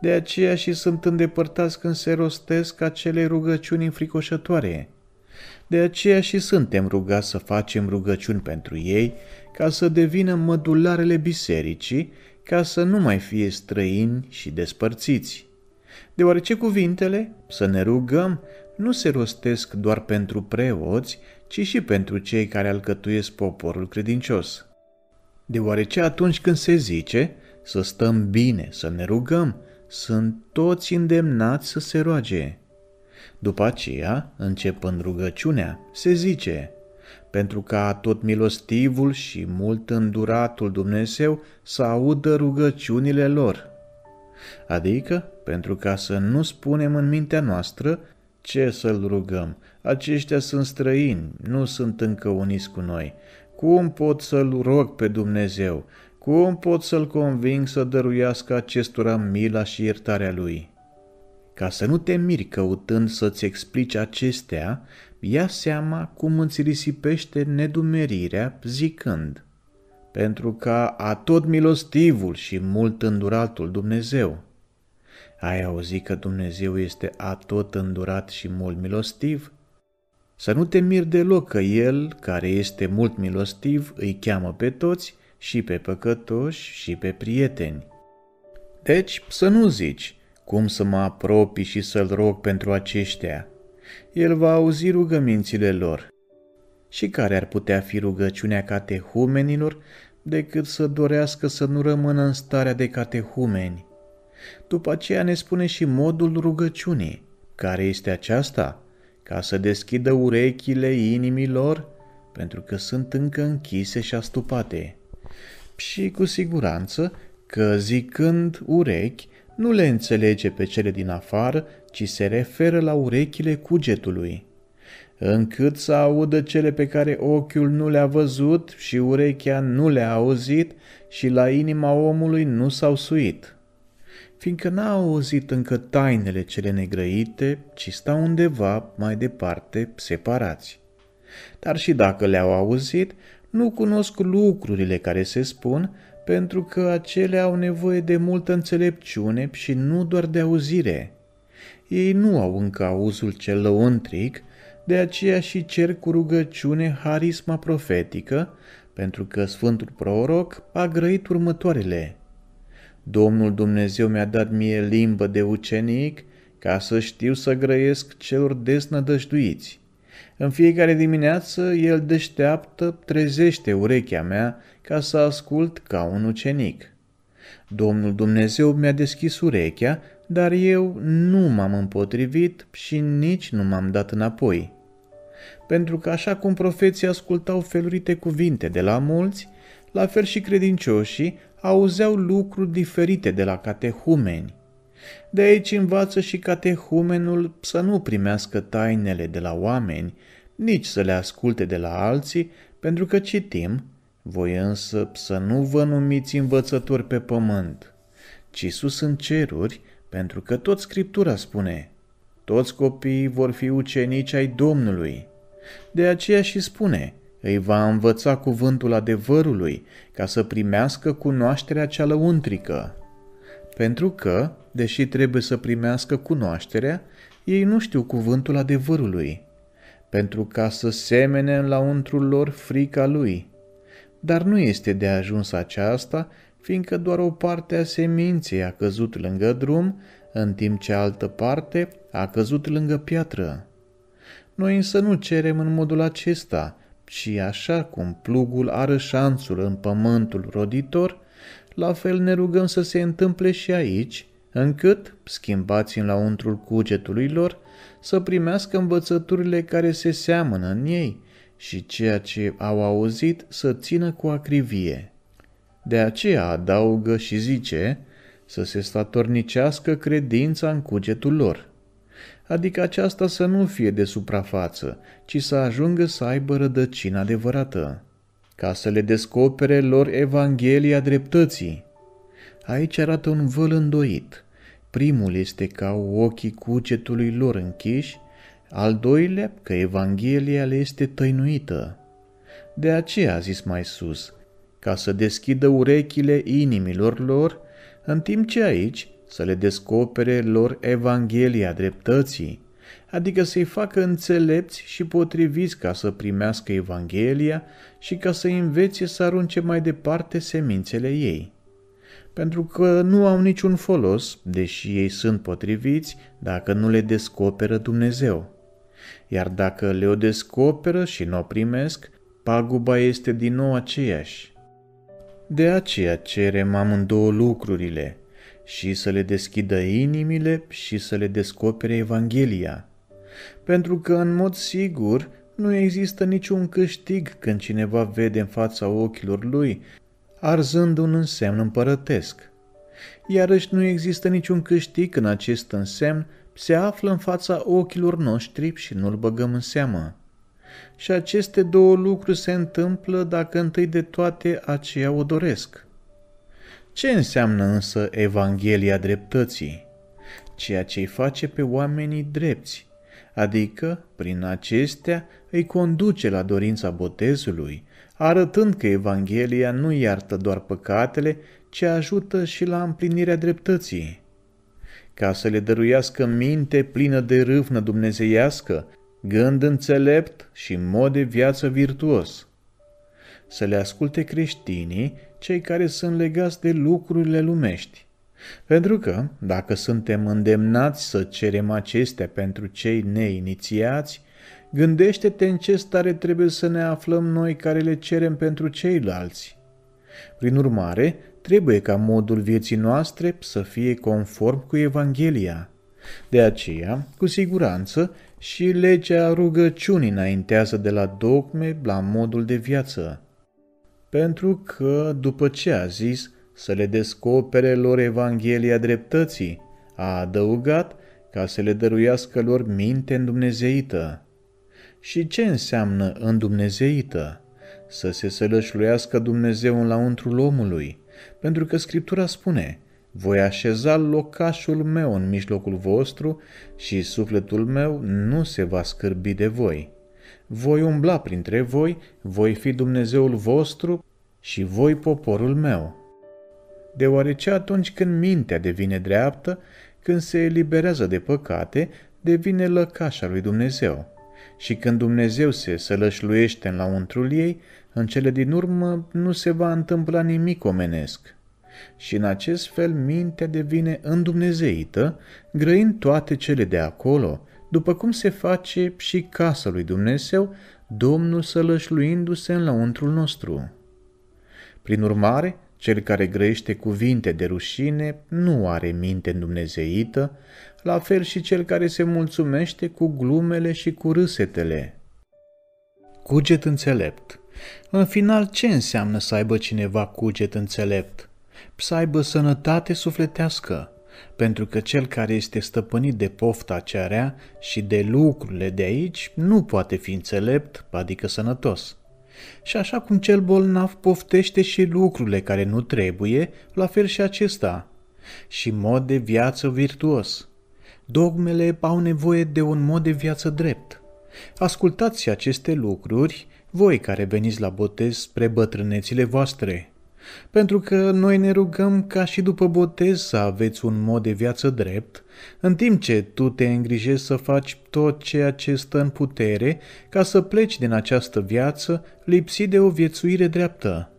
De aceea și sunt îndepărtați când se rostesc acele rugăciuni înfricoșătoare. De aceea și suntem rugați să facem rugăciuni pentru ei, ca să devină mădularele bisericii, ca să nu mai fie străini și despărțiți. Deoarece cuvintele, să ne rugăm, nu se rostesc doar pentru preoți, ci și pentru cei care alcătuiesc poporul credincios. Deoarece atunci când se zice să stăm bine, să ne rugăm, sunt toți îndemnați să se roage. După aceea, începând rugăciunea, se zice, pentru ca tot milostivul și mult înduratul Dumnezeu să audă rugăciunile lor. Adică, pentru ca să nu spunem în mintea noastră ce să-L rugăm, aceștia sunt străini, nu sunt încă uniți cu noi. Cum pot să-L rog pe Dumnezeu? Cum pot să-L conving să dăruiască acestora mila și iertarea Lui? Ca să nu te miri căutând să-ți explici acestea, ia seama cum îți risipește nedumerirea zicând, pentru ca a tot milostivul și mult înduratul Dumnezeu. Ai auzit că Dumnezeu este a tot îndurat și mult milostiv? Să nu te miri deloc că El, care este mult milostiv, îi cheamă pe toți, și pe păcătoși și pe prieteni. Deci să nu zici, cum să mă apropii și să-L rog pentru aceștia. El va auzi rugămințile lor. Și care ar putea fi rugăciunea catehumenilor decât să dorească să nu rămână în starea de catehumeni? După aceea ne spune și modul rugăciunii. Care este aceasta? Ca să deschidă urechile inimilor, pentru că sunt încă închise și astupate. Și cu siguranță că zicând urechi, nu le înțelege pe cele din afară, ci se referă la urechile cugetului, încât să audă cele pe care ochiul nu le-a văzut și urechea nu le-a auzit și la inima omului nu s-au suit. Fiindcă n-a auzit încă tainele cele negrăite, ci stau undeva mai departe separați. Dar și dacă le-au auzit, nu cunosc lucrurile care se spun, pentru că acelea au nevoie de multă înțelepciune și nu doar de auzire. Ei nu au încă auzul cel lăuntric, de aceea și cer cu rugăciune harisma profetică, pentru că Sfântul Proroc a grăit următoarele. Domnul Dumnezeu mi-a dat mie limbă de ucenic ca să știu să grăiesc celor desnădăjduiți. În fiecare dimineață el deșteaptă, trezește urechea mea ca să ascult ca un ucenic. Domnul Dumnezeu mi-a deschis urechea, dar eu nu m-am împotrivit și nici nu m-am dat înapoi. Pentru că așa cum profeții ascultau felurite cuvinte de la mulți, la fel și credincioșii auzeau lucruri diferite de la catehumeni. De aici învață și catehumenul să nu primească tainele de la oameni, nici să le asculte de la alții, pentru că citim, voi însă să nu vă numiți învățători pe pământ, ci sus în ceruri, pentru că tot Scriptura spune, toți copiii vor fi ucenici ai Domnului. De aceea și spune, îi va învăța cuvântul adevărului ca să primească cunoașterea cea lăuntrică. Pentru că, deși trebuie să primească cunoașterea, ei nu știu cuvântul adevărului, pentru ca să semene în launtrul lor frica lui. Dar nu este de ajuns aceasta, fiindcă doar o parte a seminței a căzut lângă drum, în timp ce altă parte a căzut lângă piatră. Noi însă nu cerem în modul acesta, și așa cum plugul are șanțul în pământul roditor, la fel ne rugăm să se întâmple și aici, încât, schimbați în launtrul cugetului lor, să primească învățăturile care se seamănă în ei și ceea ce au auzit să țină cu acrivie. De aceea adaugă și zice să se statornicească credința în cugetul lor adică aceasta să nu fie de suprafață, ci să ajungă să aibă rădăcină adevărată, ca să le descopere lor Evanghelia dreptății. Aici arată un văl îndoit. Primul este ca ochii cugetului lor închiși, al doilea că Evanghelia le este tăinuită. De aceea a zis mai sus, ca să deschidă urechile inimilor lor, în timp ce aici să le descopere lor Evanghelia dreptății, adică să-i facă înțelepți și potriviți ca să primească Evanghelia și ca să învețe să arunce mai departe semințele ei. Pentru că nu au niciun folos, deși ei sunt potriviți, dacă nu le descoperă Dumnezeu. Iar dacă le-o descoperă și nu o primesc, paguba este din nou aceeași. De aceea cerem amândouă lucrurile – și să le deschidă inimile și să le descopere Evanghelia. Pentru că, în mod sigur, nu există niciun câștig când cineva vede în fața ochilor lui, arzând un însemn împărătesc. Iarăși nu există niciun câștig când acest însemn se află în fața ochilor noștri și nu-l băgăm în seamă. Și aceste două lucruri se întâmplă dacă întâi de toate aceea o doresc. Ce înseamnă însă Evanghelia dreptății? Ceea ce îi face pe oamenii drepți, adică, prin acestea, îi conduce la dorința botezului, arătând că Evanghelia nu iartă doar păcatele, ci ajută și la împlinirea dreptății. Ca să le dăruiască minte plină de râvnă dumnezeiască, gând înțelept și mod de viață virtuos. Să le asculte creștinii cei care sunt legați de lucrurile lumești. Pentru că, dacă suntem îndemnați să cerem acestea pentru cei neinițiați, gândește-te în ce stare trebuie să ne aflăm noi care le cerem pentru ceilalți. Prin urmare, trebuie ca modul vieții noastre să fie conform cu Evanghelia. De aceea, cu siguranță, și legea rugăciunii înaintează de la dogme la modul de viață pentru că, după ce a zis să le descopere lor Evanghelia dreptății, a adăugat ca să le dăruiască lor minte îndumnezeită. Și ce înseamnă îndumnezeită? Să se sălășluiască Dumnezeu în launtrul omului, pentru că Scriptura spune, voi așeza locașul meu în mijlocul vostru și sufletul meu nu se va scârbi de voi voi umbla printre voi, voi fi Dumnezeul vostru și voi poporul meu. Deoarece atunci când mintea devine dreaptă, când se eliberează de păcate, devine lăcașa lui Dumnezeu. Și când Dumnezeu se sălășluiește în launtrul ei, în cele din urmă nu se va întâmpla nimic omenesc. Și în acest fel mintea devine îndumnezeită, grăind toate cele de acolo, după cum se face și casa lui Dumnezeu, Domnul sălășluindu-se în lăuntrul nostru. Prin urmare, cel care grăiește cuvinte de rușine nu are minte îndumnezeită, la fel și cel care se mulțumește cu glumele și cu râsetele. Cuget înțelept. În final, ce înseamnă să aibă cineva cuget înțelept? Să aibă sănătate sufletească, pentru că cel care este stăpânit de pofta cearea și de lucrurile de aici nu poate fi înțelept, adică sănătos. Și așa cum cel bolnav poftește și lucrurile care nu trebuie, la fel și acesta. Și mod de viață virtuos. Dogmele au nevoie de un mod de viață drept. Ascultați aceste lucruri, voi care veniți la botez spre bătrânețile voastre pentru că noi ne rugăm ca și după botez să aveți un mod de viață drept, în timp ce tu te îngrijești să faci tot ceea ce stă în putere ca să pleci din această viață lipsit de o viețuire dreaptă.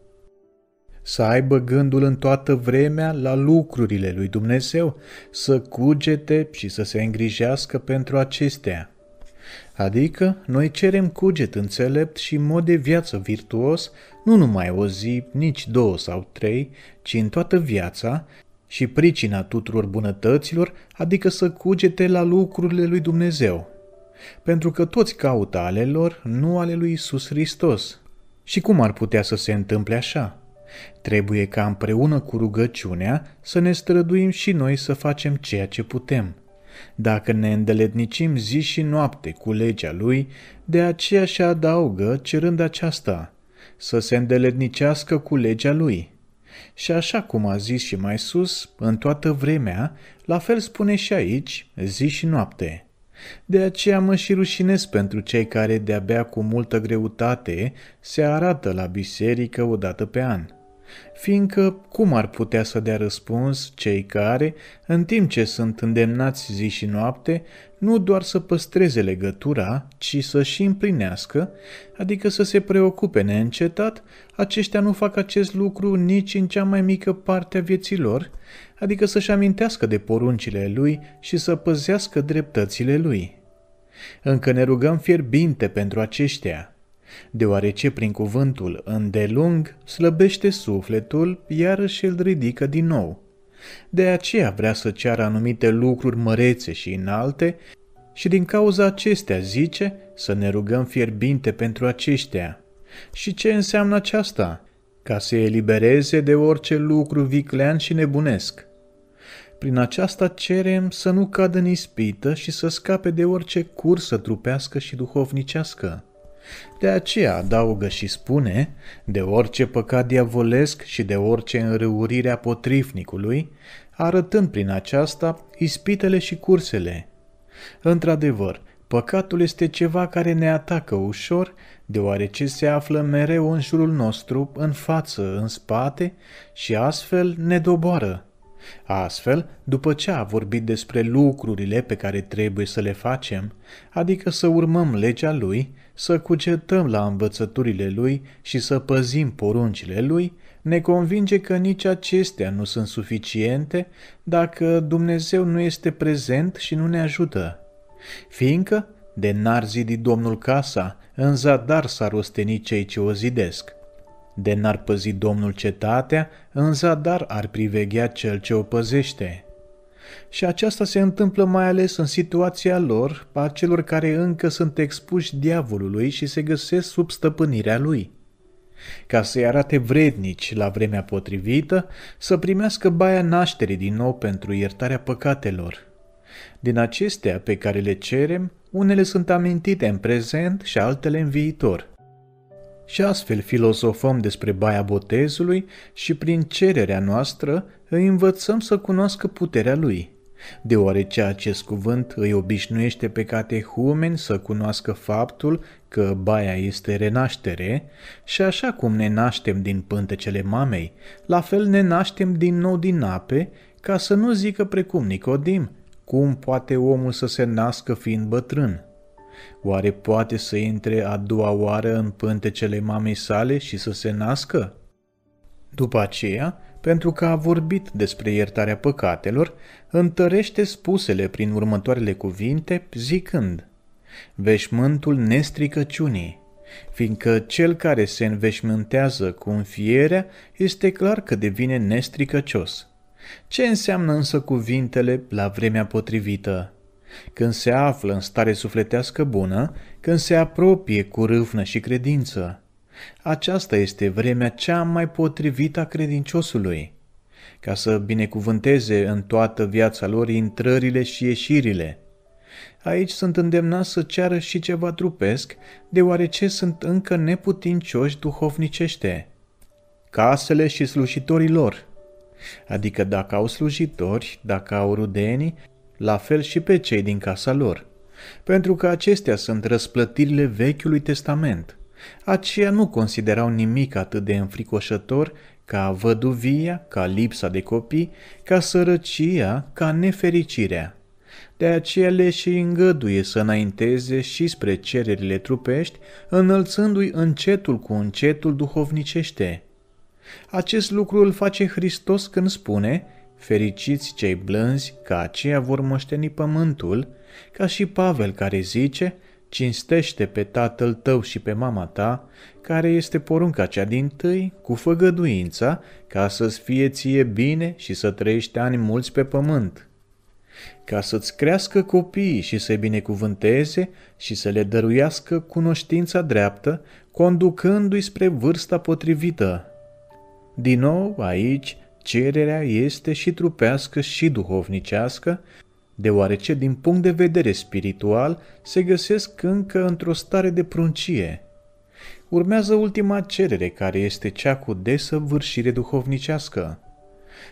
Să aibă gândul în toată vremea la lucrurile lui Dumnezeu, să cugete și să se îngrijească pentru acestea Adică noi cerem cuget înțelept și mod de viață virtuos, nu numai o zi, nici două sau trei, ci în toată viața și pricina tuturor bunătăților, adică să cugete la lucrurile lui Dumnezeu. Pentru că toți caută ale lor, nu ale lui Isus Hristos. Și cum ar putea să se întâmple așa? Trebuie ca împreună cu rugăciunea să ne străduim și noi să facem ceea ce putem – dacă ne îndeletnicim zi și noapte cu legea lui, de aceea și adaugă, cerând aceasta, să se îndeletnicească cu legea lui. Și așa cum a zis și mai sus, în toată vremea, la fel spune și aici, zi și noapte. De aceea mă și rușinez pentru cei care de-abia cu multă greutate se arată la biserică o dată pe an fiindcă cum ar putea să dea răspuns cei care, în timp ce sunt îndemnați zi și noapte, nu doar să păstreze legătura, ci să și împlinească, adică să se preocupe neîncetat, aceștia nu fac acest lucru nici în cea mai mică parte a vieții lor, adică să-și amintească de poruncile lui și să păzească dreptățile lui. Încă ne rugăm fierbinte pentru aceștia, deoarece prin cuvântul îndelung slăbește sufletul, iarăși îl ridică din nou. De aceea vrea să ceară anumite lucruri mărețe și înalte și din cauza acestea zice să ne rugăm fierbinte pentru aceștia. Și ce înseamnă aceasta? Ca să elibereze de orice lucru viclean și nebunesc. Prin aceasta cerem să nu cadă în ispită și să scape de orice cursă trupească și duhovnicească. De aceea adaugă și spune, de orice păcat diavolesc și de orice înrăurire a potrivnicului, arătând prin aceasta ispitele și cursele. Într-adevăr, păcatul este ceva care ne atacă ușor, deoarece se află mereu în jurul nostru, în față, în spate și astfel ne doboară. Astfel, după ce a vorbit despre lucrurile pe care trebuie să le facem, adică să urmăm legea lui, să cugetăm la învățăturile lui și să păzim poruncile lui, ne convinge că nici acestea nu sunt suficiente dacă Dumnezeu nu este prezent și nu ne ajută. Fiindcă, de n-ar zidi Domnul casa, în zadar s-ar osteni cei ce o zidesc. De n-ar păzi Domnul cetatea, în zadar ar priveghea cel ce o păzește. Și aceasta se întâmplă mai ales în situația lor, a celor care încă sunt expuși diavolului și se găsesc sub stăpânirea lui. Ca să-i arate vrednici la vremea potrivită, să primească baia nașterii din nou pentru iertarea păcatelor. Din acestea pe care le cerem, unele sunt amintite în prezent și altele în viitor. Și astfel filozofăm despre baia botezului și prin cererea noastră îi învățăm să cunoască puterea lui. Deoarece acest cuvânt îi obișnuiește pe catehumeni să cunoască faptul că baia este renaștere și așa cum ne naștem din pântecele mamei, la fel ne naștem din nou din ape, ca să nu zică precum Nicodim, cum poate omul să se nască fiind bătrân? Oare poate să intre a doua oară în pântecele mamei sale și să se nască? După aceea, pentru că a vorbit despre iertarea păcatelor, întărește spusele prin următoarele cuvinte, zicând Veșmântul nestricăciunii, fiindcă cel care se înveșmântează cu înfierea este clar că devine nestricăcios. Ce înseamnă însă cuvintele la vremea potrivită? Când se află în stare sufletească bună, când se apropie cu râvnă și credință, aceasta este vremea cea mai potrivită a credinciosului, ca să binecuvânteze în toată viața lor intrările și ieșirile. Aici sunt îndemnați să ceară și ceva trupesc, deoarece sunt încă neputincioși duhovnicește. Casele și slujitorii lor, adică dacă au slujitori, dacă au rudenii, la fel și pe cei din casa lor, pentru că acestea sunt răsplătirile Vechiului Testament. Aceia nu considerau nimic atât de înfricoșător ca văduvia, ca lipsa de copii, ca sărăcia, ca nefericirea. De aceea le și îngăduie să înainteze și spre cererile trupești, înălțându-i încetul cu încetul duhovnicește. Acest lucru îl face Hristos când spune, fericiți cei blânzi, că aceia vor moșteni pământul, ca și Pavel care zice, cinstește pe tatăl tău și pe mama ta, care este porunca cea din tâi, cu făgăduința, ca să-ți fie ție bine și să trăiești ani mulți pe pământ. Ca să-ți crească copiii și să-i binecuvânteze și să le dăruiască cunoștința dreaptă, conducându-i spre vârsta potrivită. Din nou, aici, cererea este și trupească și duhovnicească, deoarece din punct de vedere spiritual se găsesc încă într-o stare de pruncie. Urmează ultima cerere, care este cea cu desăvârșire duhovnicească,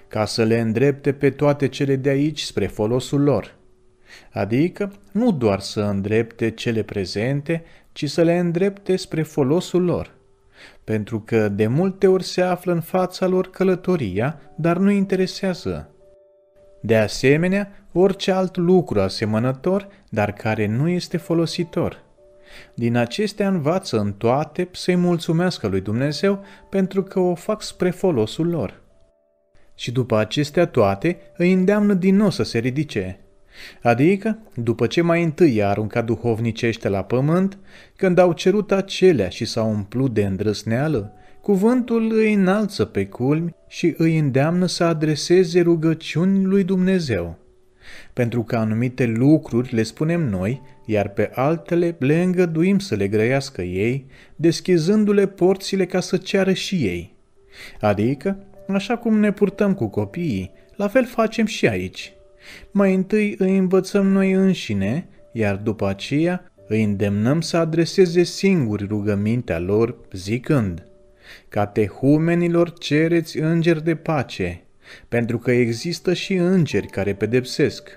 ca să le îndrepte pe toate cele de aici spre folosul lor. Adică nu doar să îndrepte cele prezente, ci să le îndrepte spre folosul lor. Pentru că de multe ori se află în fața lor călătoria, dar nu interesează. De asemenea, orice alt lucru asemănător, dar care nu este folositor. Din acestea învață în toate să-i mulțumească lui Dumnezeu pentru că o fac spre folosul lor. Și după acestea toate îi îndeamnă din nou să se ridice. Adică, după ce mai întâi i-a aruncat duhovnicește la pământ, când au cerut acelea și s-au umplut de îndrăsneală, cuvântul îi înalță pe culmi și îi îndeamnă să adreseze rugăciuni lui Dumnezeu. Pentru că anumite lucruri le spunem noi, iar pe altele le îngăduim să le grăiască ei, deschizându-le porțile ca să ceară și ei. Adică, așa cum ne purtăm cu copiii, la fel facem și aici. Mai întâi îi învățăm noi înșine, iar după aceea îi îndemnăm să adreseze singuri rugămintea lor, zicând, Catehumenilor cereți îngeri de pace, pentru că există și îngeri care pedepsesc.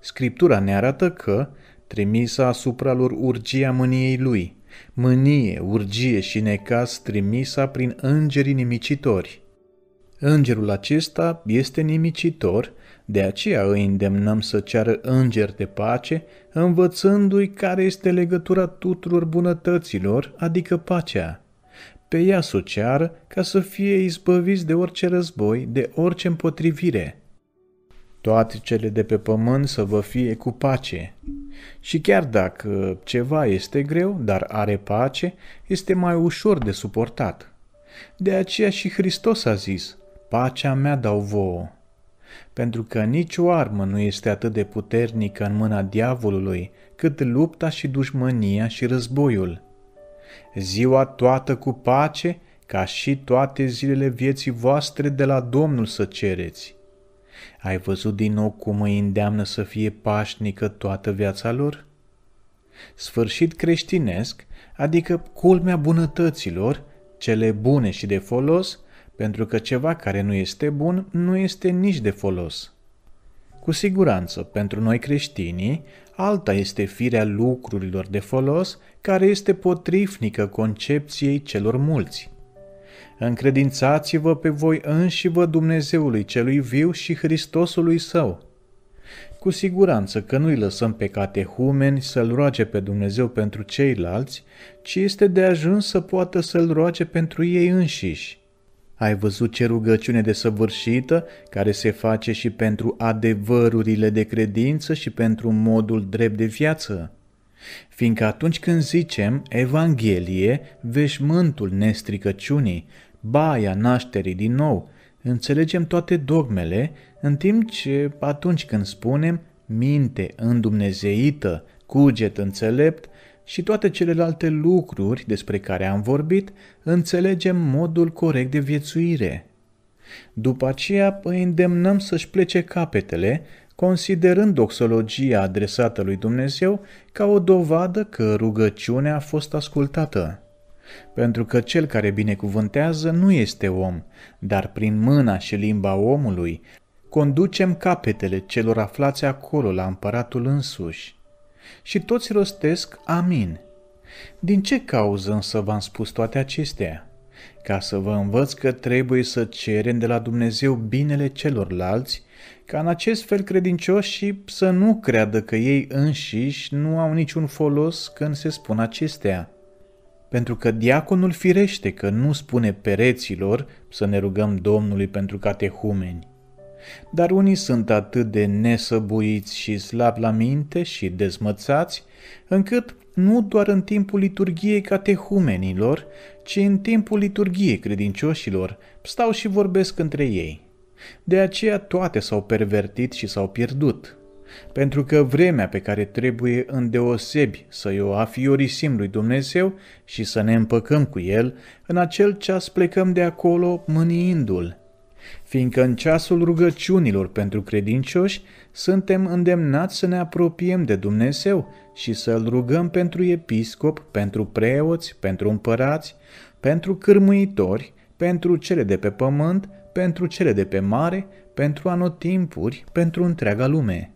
Scriptura ne arată că, trimisă asupra lor urgia mâniei lui, mânie, urgie și necas trimisa prin îngerii nimicitori. Îngerul acesta este nimicitor, de aceea îi îndemnăm să ceară îngeri de pace, învățându-i care este legătura tuturor bunătăților, adică pacea pe ea să o ceară ca să fie izbăviți de orice război, de orice împotrivire. Toate cele de pe pământ să vă fie cu pace. Și chiar dacă ceva este greu, dar are pace, este mai ușor de suportat. De aceea și Hristos a zis, pacea mea dau vouă. Pentru că nicio armă nu este atât de puternică în mâna diavolului cât lupta și dușmânia și războiul ziua toată cu pace, ca și toate zilele vieții voastre de la Domnul să cereți. Ai văzut din nou cum îi îndeamnă să fie pașnică toată viața lor? Sfârșit creștinesc, adică culmea bunătăților, cele bune și de folos, pentru că ceva care nu este bun nu este nici de folos. Cu siguranță, pentru noi creștinii, alta este firea lucrurilor de folos, care este potrivnică concepției celor mulți. Încredințați-vă pe voi înși vă Dumnezeului celui viu și Hristosului său. Cu siguranță că nu-i lăsăm pe catehumeni să-L roage pe Dumnezeu pentru ceilalți, ci este de ajuns să poată să-L roage pentru ei înșiși. Ai văzut ce rugăciune desăvârșită care se face și pentru adevărurile de credință și pentru modul drept de viață? Fiindcă atunci când zicem Evanghelie, veșmântul nestricăciunii, baia nașterii din nou, înțelegem toate dogmele, în timp ce atunci când spunem minte îndumnezeită, cuget înțelept, și toate celelalte lucruri despre care am vorbit, înțelegem modul corect de viețuire. După aceea îi îndemnăm să-și plece capetele, considerând doxologia adresată lui Dumnezeu ca o dovadă că rugăciunea a fost ascultată. Pentru că cel care binecuvântează nu este om, dar prin mâna și limba omului conducem capetele celor aflați acolo la împăratul însuși. Și toți rostesc amin. Din ce cauză însă v-am spus toate acestea? Ca să vă învăț că trebuie să cerem de la Dumnezeu binele celorlalți, ca în acest fel credincioși să nu creadă că ei înșiși nu au niciun folos când se spun acestea. Pentru că diaconul firește că nu spune pereților să ne rugăm Domnului pentru catehumeni dar unii sunt atât de nesăbuiți și slab la minte și dezmățați, încât nu doar în timpul liturgiei catehumenilor, ci în timpul liturgiei credincioșilor stau și vorbesc între ei. De aceea toate s-au pervertit și s-au pierdut. Pentru că vremea pe care trebuie îndeosebi să-i o afiorisim lui Dumnezeu și să ne împăcăm cu El, în acel ceas plecăm de acolo mâniindu-L, fiindcă în ceasul rugăciunilor pentru credincioși suntem îndemnați să ne apropiem de Dumnezeu și să-L rugăm pentru episcop, pentru preoți, pentru împărați, pentru cârmuitori, pentru cele de pe pământ, pentru cele de pe mare, pentru anotimpuri, pentru întreaga lume.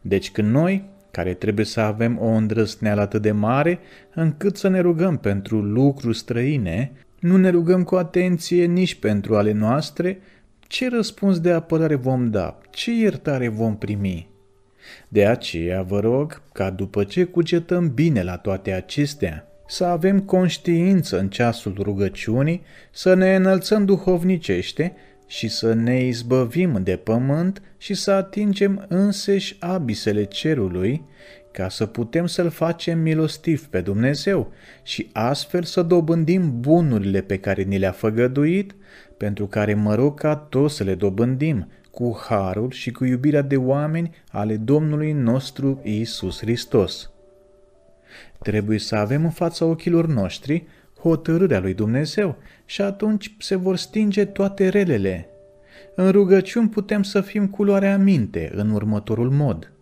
Deci când noi, care trebuie să avem o îndrăsneală atât de mare, încât să ne rugăm pentru lucruri străine, nu ne rugăm cu atenție nici pentru ale noastre, ce răspuns de apărare vom da, ce iertare vom primi. De aceea vă rog ca după ce cugetăm bine la toate acestea, să avem conștiință în ceasul rugăciunii, să ne înălțăm duhovnicește și să ne izbăvim de pământ și să atingem înseși abisele cerului, ca să putem să-L facem milostiv pe Dumnezeu și astfel să dobândim bunurile pe care ni le-a făgăduit, pentru care mă rog ca toți să le dobândim cu harul și cu iubirea de oameni ale Domnului nostru Isus Hristos. Trebuie să avem în fața ochilor noștri hotărârea lui Dumnezeu și atunci se vor stinge toate relele. În rugăciuni putem să fim culoarea minte în următorul mod –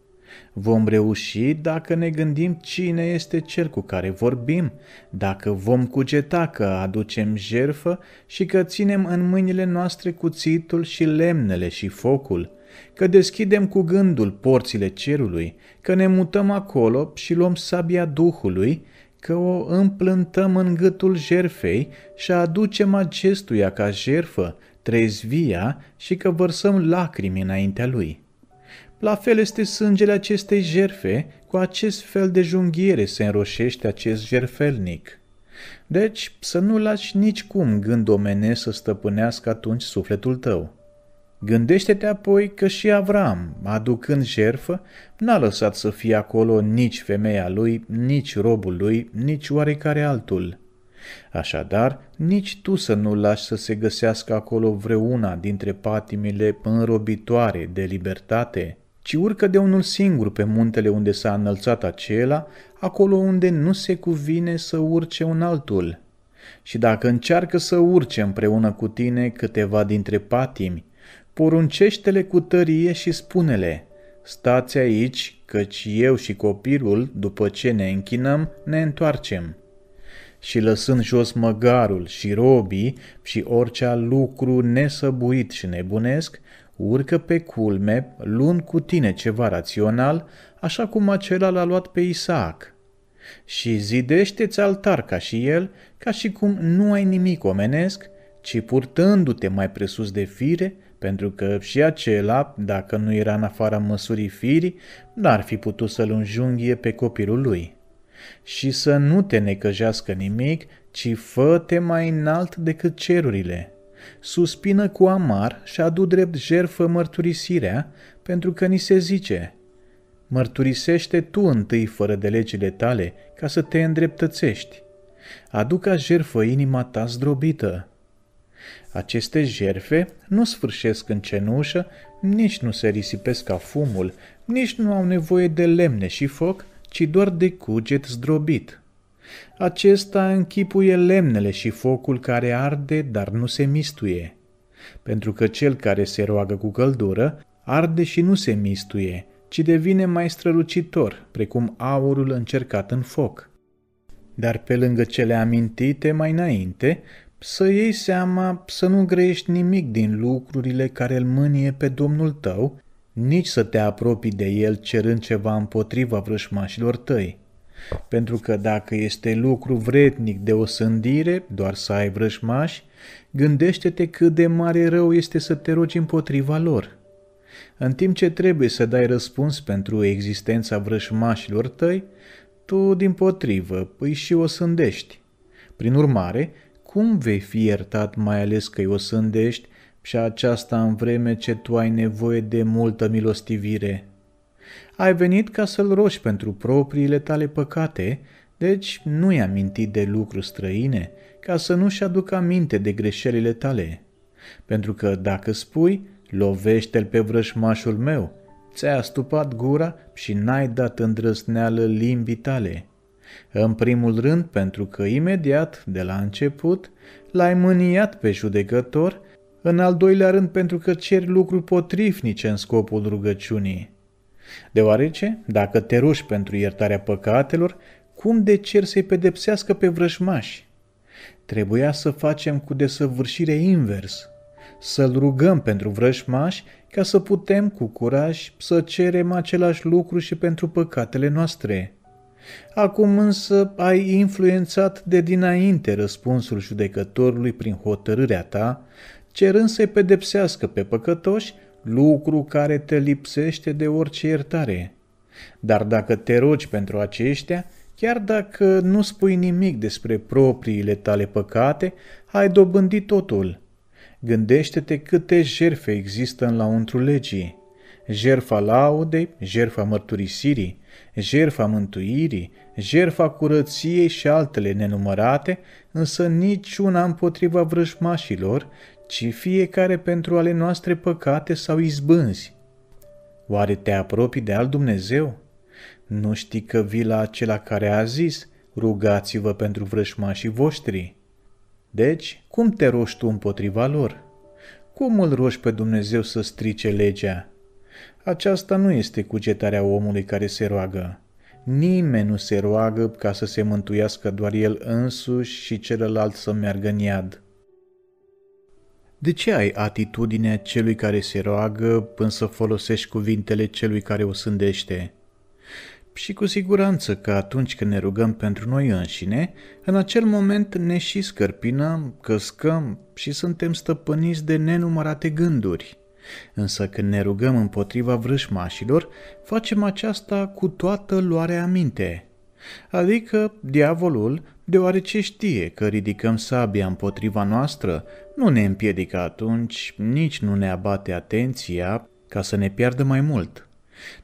Vom reuși dacă ne gândim cine este cel cu care vorbim, dacă vom cugeta că aducem jerfă și că ținem în mâinile noastre cuțitul și lemnele și focul, că deschidem cu gândul porțile cerului, că ne mutăm acolo și luăm sabia Duhului, că o împlântăm în gâtul jerfei și aducem acestuia ca jerfă, trezvia și că vărsăm lacrimi înaintea lui. La fel este sângele acestei jerfe, cu acest fel de junghiere se înroșește acest jerfelnic. Deci să nu lași nici cum gând omenesc să stăpânească atunci sufletul tău. Gândește-te apoi că și Avram, aducând jerfă, n-a lăsat să fie acolo nici femeia lui, nici robul lui, nici oarecare altul. Așadar, nici tu să nu lași să se găsească acolo vreuna dintre patimile înrobitoare de libertate, ci urcă de unul singur pe muntele unde s-a înălțat acela, acolo unde nu se cuvine să urce un altul. Și dacă încearcă să urce împreună cu tine câteva dintre patimi, poruncește-le cu tărie și spune-le, stați aici, căci eu și copilul, după ce ne închinăm, ne întoarcem. Și lăsând jos măgarul și robii și orice lucru nesăbuit și nebunesc, urcă pe culme, luând cu tine ceva rațional, așa cum acela l-a luat pe Isaac. Și zidește-ți altar ca și el, ca și cum nu ai nimic omenesc, ci purtându-te mai presus de fire, pentru că și acela, dacă nu era în afara măsurii firii, n-ar fi putut să-l înjunghie pe copilul lui. Și să nu te necăjească nimic, ci fă-te mai înalt decât cerurile suspină cu amar și adu drept jerfă mărturisirea, pentru că ni se zice, mărturisește tu întâi fără de legile tale, ca să te îndreptățești. Adu ca jerfă inima ta zdrobită. Aceste jerfe nu sfârșesc în cenușă, nici nu se risipesc ca fumul, nici nu au nevoie de lemne și foc, ci doar de cuget zdrobit. Acesta închipuie lemnele și focul care arde, dar nu se mistuie. Pentru că cel care se roagă cu căldură arde și nu se mistuie, ci devine mai strălucitor, precum aurul încercat în foc. Dar pe lângă cele amintite mai înainte, să iei seama să nu grești nimic din lucrurile care îl mânie pe Domnul tău, nici să te apropii de el cerând ceva împotriva vrășmașilor tăi. Pentru că dacă este lucru vrednic de o sândire, doar să ai vrășmași, gândește-te cât de mare rău este să te rogi împotriva lor. În timp ce trebuie să dai răspuns pentru existența vrășmașilor tăi, tu, din potrivă, îi și o sândești. Prin urmare, cum vei fi iertat mai ales că îi o sândești și aceasta în vreme ce tu ai nevoie de multă milostivire? Ai venit ca să-l rogi pentru propriile tale păcate, deci nu i-a mintit de lucruri străine, ca să nu-și aducă aminte de greșelile tale. Pentru că dacă spui, lovește-l pe vrășmașul meu, ți-ai astupat gura și n-ai dat îndrăsneală limbii tale. În primul rând pentru că imediat, de la început, l-ai mâniat pe judecător, în al doilea rând pentru că ceri lucruri potrivnice în scopul rugăciunii. Deoarece, dacă te rogi pentru iertarea păcatelor, cum de cer să-i pedepsească pe vrăjmași? Trebuia să facem cu desăvârșire invers, să-l rugăm pentru vrăjmași ca să putem cu curaj să cerem același lucru și pentru păcatele noastre. Acum însă ai influențat de dinainte răspunsul judecătorului prin hotărârea ta, cerând să-i pedepsească pe păcătoși, lucru care te lipsește de orice iertare. Dar dacă te rogi pentru aceștia, chiar dacă nu spui nimic despre propriile tale păcate, ai dobândit totul. Gândește-te câte jerfe există în launtru legii. Jerfa laudei, jerfa mărturisirii, jerfa mântuirii, jerfa curăției și altele nenumărate, însă niciuna împotriva vrăjmașilor, ci fiecare pentru ale noastre păcate sau izbânzi. Oare te apropii de alt Dumnezeu? Nu știi că vii la acela care a zis, rugați-vă pentru vrăjmașii voștri? Deci, cum te rogi tu împotriva lor? Cum îl rogi pe Dumnezeu să strice legea? Aceasta nu este cugetarea omului care se roagă. Nimeni nu se roagă ca să se mântuiască doar el însuși și celălalt să meargă în iad. De ce ai atitudinea celui care se roagă până să folosești cuvintele celui care o sândește? Și cu siguranță că atunci când ne rugăm pentru noi înșine, în acel moment ne și scărpinăm, căscăm și suntem stăpâniți de nenumărate gânduri. Însă când ne rugăm împotriva vrășmașilor, facem aceasta cu toată luarea aminte. Adică diavolul, deoarece știe că ridicăm sabia împotriva noastră, nu ne împiedică atunci, nici nu ne abate atenția ca să ne piardă mai mult.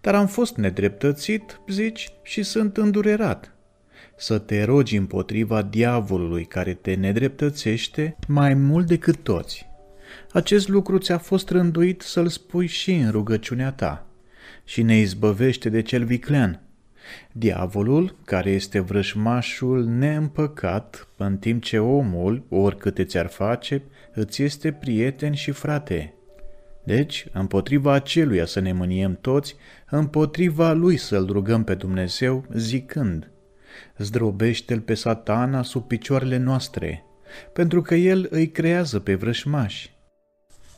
Dar am fost nedreptățit, zici, și sunt îndurerat. Să te rogi împotriva diavolului care te nedreptățește mai mult decât toți. Acest lucru ți-a fost rânduit să-l spui și în rugăciunea ta și ne izbăvește de cel viclean. Diavolul, care este vrășmașul neîmpăcat, în timp ce omul, oricât ți-ar face, îți este prieten și frate. Deci, împotriva aceluia să ne mâniem toți, împotriva lui să-l rugăm pe Dumnezeu, zicând, zdrobește-l pe satana sub picioarele noastre, pentru că el îi creează pe vrășmași.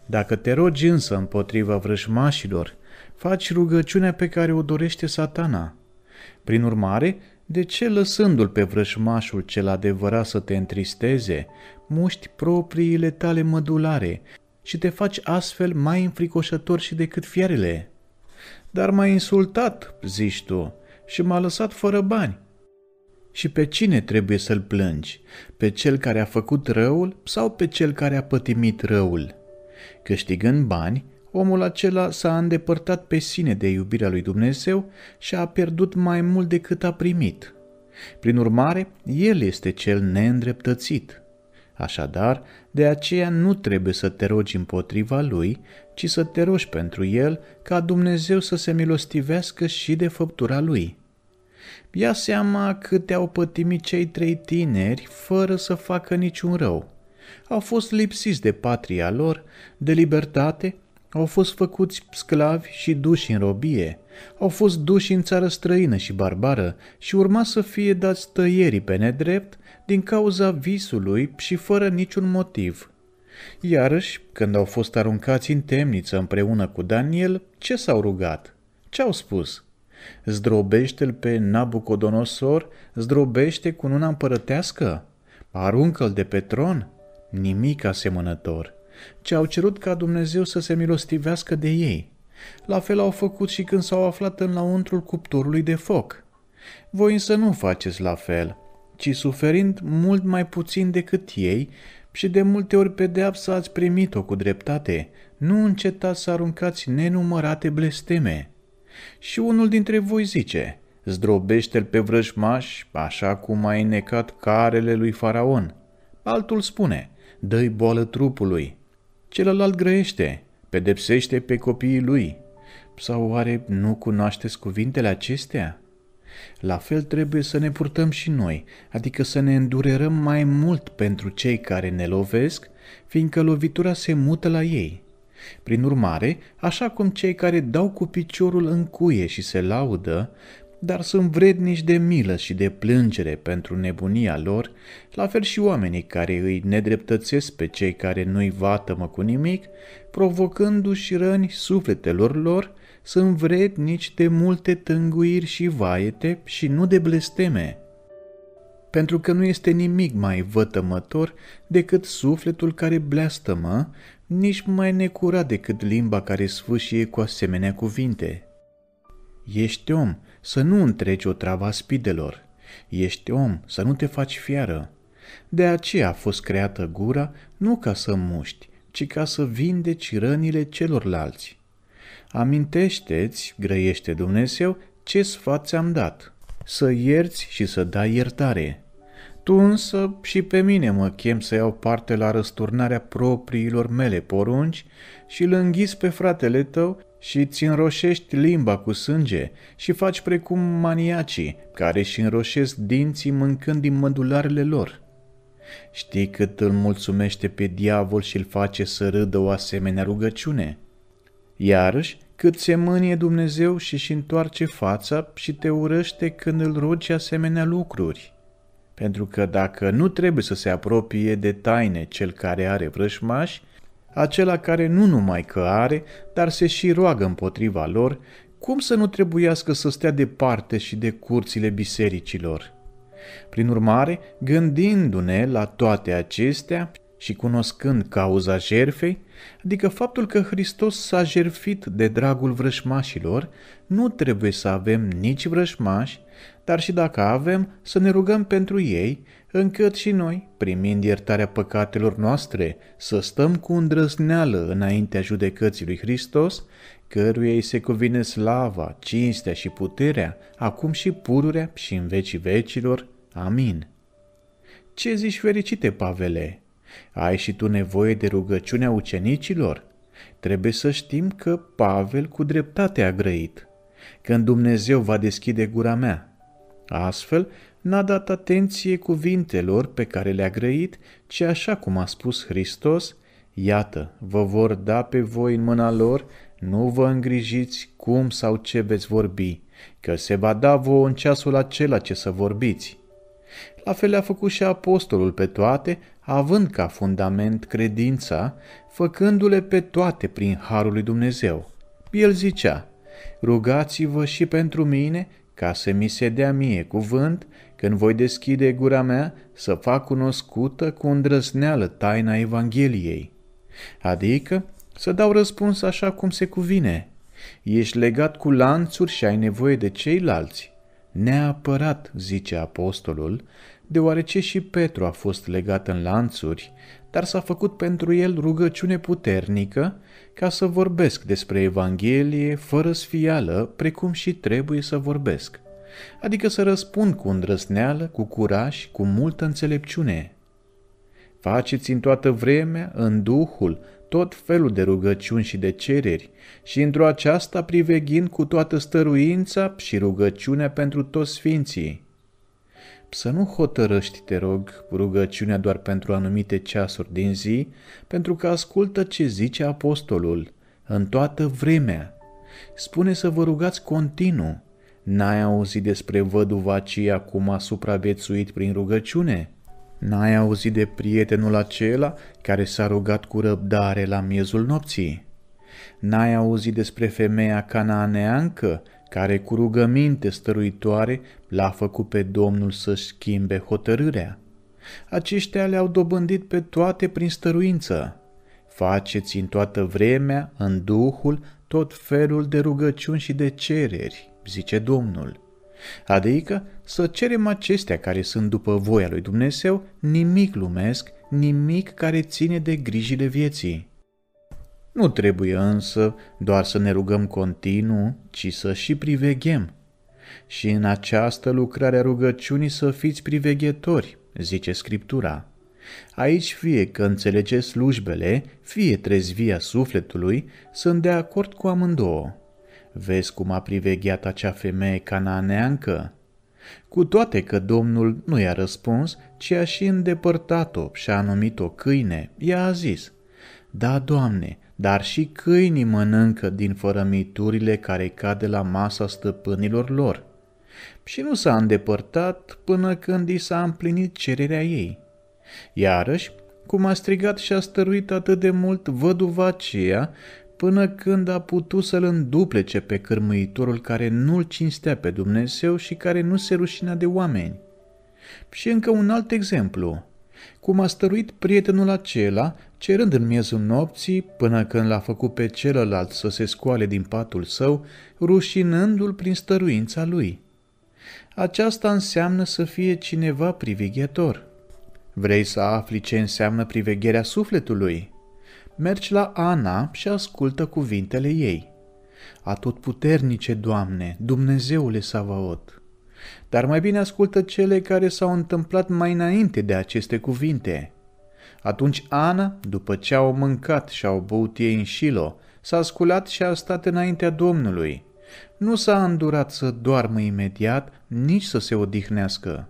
Dacă te rogi însă împotriva vrăjmașilor, faci rugăciunea pe care o dorește satana. Prin urmare, de ce lăsându-l pe vrăjmașul cel adevărat să te întristeze, muști propriile tale mădulare și te faci astfel mai înfricoșător și decât fiarele? Dar m-a insultat, zici tu, și m-a lăsat fără bani. Și pe cine trebuie să-l plângi? Pe cel care a făcut răul sau pe cel care a pătimit răul? Câștigând bani, omul acela s-a îndepărtat pe sine de iubirea lui Dumnezeu și a pierdut mai mult decât a primit. Prin urmare, el este cel neîndreptățit. Așadar, de aceea nu trebuie să te rogi împotriva lui, ci să te rogi pentru el ca Dumnezeu să se milostivească și de făptura lui. Ia seama câte au pătimit cei trei tineri fără să facă niciun rău au fost lipsiți de patria lor, de libertate, au fost făcuți sclavi și duși în robie, au fost duși în țară străină și barbară și urma să fie dați tăierii pe nedrept din cauza visului și fără niciun motiv. Iarăși, când au fost aruncați în temniță împreună cu Daniel, ce s-au rugat? Ce au spus? Zdrobește-l pe Nabucodonosor, zdrobește cu una împărătească? Aruncă-l de pe tron? Nimic asemănător. Ce au cerut ca Dumnezeu să se milostivească de ei. La fel au făcut și când s-au aflat în launtrul cuptorului de foc. Voi însă nu faceți la fel, ci suferind mult mai puțin decât ei și de multe ori pedeapsa ați primit-o cu dreptate, nu încetați să aruncați nenumărate blesteme. Și unul dintre voi zice, zdrobește-l pe vrăjmaș, așa cum a înnecat carele lui Faraon. Altul spune, dă-i boală trupului. Celălalt grăiește, pedepsește pe copiii lui. Sau oare nu cunoașteți cuvintele acestea? La fel trebuie să ne purtăm și noi, adică să ne îndurerăm mai mult pentru cei care ne lovesc, fiindcă lovitura se mută la ei. Prin urmare, așa cum cei care dau cu piciorul în cuie și se laudă, dar sunt vrednici de milă și de plângere pentru nebunia lor, la fel și oamenii care îi nedreptățesc pe cei care nu-i vatămă cu nimic, provocându-și răni sufletelor lor, sunt vrednici de multe tânguiri și vaiete și nu de blesteme. Pentru că nu este nimic mai vătămător decât sufletul care bleastămă, nici mai necurat decât limba care sfâșie cu asemenea cuvinte. Ești om, să nu întregi o travă spidelor. Ești om, să nu te faci fiară. De aceea a fost creată gura nu ca să muști, ci ca să vindeci rănile celorlalți. Amintește-ți, grăiește Dumnezeu, ce sfat ți-am dat, să ierți și să dai iertare. Tu însă și pe mine mă chem să iau parte la răsturnarea propriilor mele porunci și îl înghis pe fratele tău și ți înroșești limba cu sânge și faci precum maniacii care își înroșesc dinții mâncând din mădularele lor. Știi cât îl mulțumește pe diavol și îl face să râdă o asemenea rugăciune? Iarăși, cât se mânie Dumnezeu și își întoarce fața și te urăște când îl rogi asemenea lucruri. Pentru că dacă nu trebuie să se apropie de taine cel care are vrășmași, acela care nu numai că are, dar se și roagă împotriva lor, cum să nu trebuiască să stea departe și de curțile bisericilor? Prin urmare, gândindu-ne la toate acestea și cunoscând cauza jerfei, adică faptul că Hristos s-a jerfit de dragul vrășmașilor, nu trebuie să avem nici vrășmași, dar și dacă avem, să ne rugăm pentru ei, încât și noi, primind iertarea păcatelor noastre, să stăm cu îndrăzneală înaintea judecății lui Hristos, căruia îi se cuvine slava, cinstea și puterea, acum și pururea și în vecii vecilor. Amin. Ce zici fericite, Pavele? Ai și tu nevoie de rugăciunea ucenicilor? Trebuie să știm că Pavel cu dreptate a grăit. Când Dumnezeu va deschide gura mea. Astfel, n-a dat atenție cuvintelor pe care le-a grăit, ci așa cum a spus Hristos, iată, vă vor da pe voi în mâna lor, nu vă îngrijiți cum sau ce veți vorbi, că se va da vouă în ceasul acela ce să vorbiți. La fel a făcut și apostolul pe toate, având ca fundament credința, făcându-le pe toate prin harul lui Dumnezeu. El zicea, rugați-vă și pentru mine, ca să mi se dea mie cuvânt, când voi deschide gura mea, să fac cunoscută cu îndrăzneală taina Evangheliei. Adică să dau răspuns așa cum se cuvine. Ești legat cu lanțuri și ai nevoie de ceilalți. Neapărat, zice apostolul, deoarece și Petru a fost legat în lanțuri, dar s-a făcut pentru el rugăciune puternică ca să vorbesc despre Evanghelie fără sfială, precum și trebuie să vorbesc, adică să răspund cu îndrăzneală, cu curaj, cu multă înțelepciune. Faceți în toată vremea, în Duhul, tot felul de rugăciuni și de cereri și într-o aceasta priveghind cu toată stăruința și rugăciunea pentru toți sfinții. Să nu hotărăști, te rog, rugăciunea doar pentru anumite ceasuri din zi, pentru că ascultă ce zice apostolul. în toată vremea. Spune să vă rugați continuu. N-ai auzit despre văduva aceea cum a supraviețuit prin rugăciune? N-ai auzit de prietenul acela care s-a rugat cu răbdare la miezul nopții? N-ai auzit despre femeia canaaneancă care cu rugăminte stăruitoare l-a făcut pe Domnul să-și schimbe hotărârea? Aceștia le-au dobândit pe toate prin stăruință. Faceți în toată vremea, în Duhul, tot felul de rugăciuni și de cereri, zice Domnul. Adică să cerem acestea care sunt după voia lui Dumnezeu, nimic lumesc, nimic care ține de grijile vieții. Nu trebuie însă doar să ne rugăm continuu, ci să și priveghem. Și în această lucrare a rugăciunii să fiți priveghetori, zice Scriptura. Aici fie că înțelege slujbele, fie trezvia sufletului, sunt de acord cu amândouă. Vezi cum a privegheat acea femeie cananeancă? Cu toate că Domnul nu i-a răspuns, ci a și îndepărtat-o și a numit-o câine, ea a zis, Da, Doamne, dar și câinii mănâncă din fărămiturile care cad de la masa stăpânilor lor. Și nu s-a îndepărtat până când i s-a împlinit cererea ei. Iarăși, cum a strigat și a stăruit atât de mult văduva aceea, până când a putut să-l înduplece pe cârmâitorul care nu-l cinstea pe Dumnezeu și care nu se rușina de oameni. Și încă un alt exemplu. Cum a stăruit prietenul acela, cerând în miezul nopții, până când l-a făcut pe celălalt să se scoale din patul său, rușinându-l prin stăruința lui. Aceasta înseamnă să fie cineva privighetor. Vrei să afli ce înseamnă privegherea sufletului? Mergi la Ana și ascultă cuvintele ei. Atotputernice, Doamne, Dumnezeule Savaot! Dar mai bine ascultă cele care s-au întâmplat mai înainte de aceste cuvinte. Atunci Ana, după ce au mâncat și au băut ei în șilo, s-a sculat și a stat înaintea Domnului. Nu s-a îndurat să doarmă imediat, nici să se odihnească.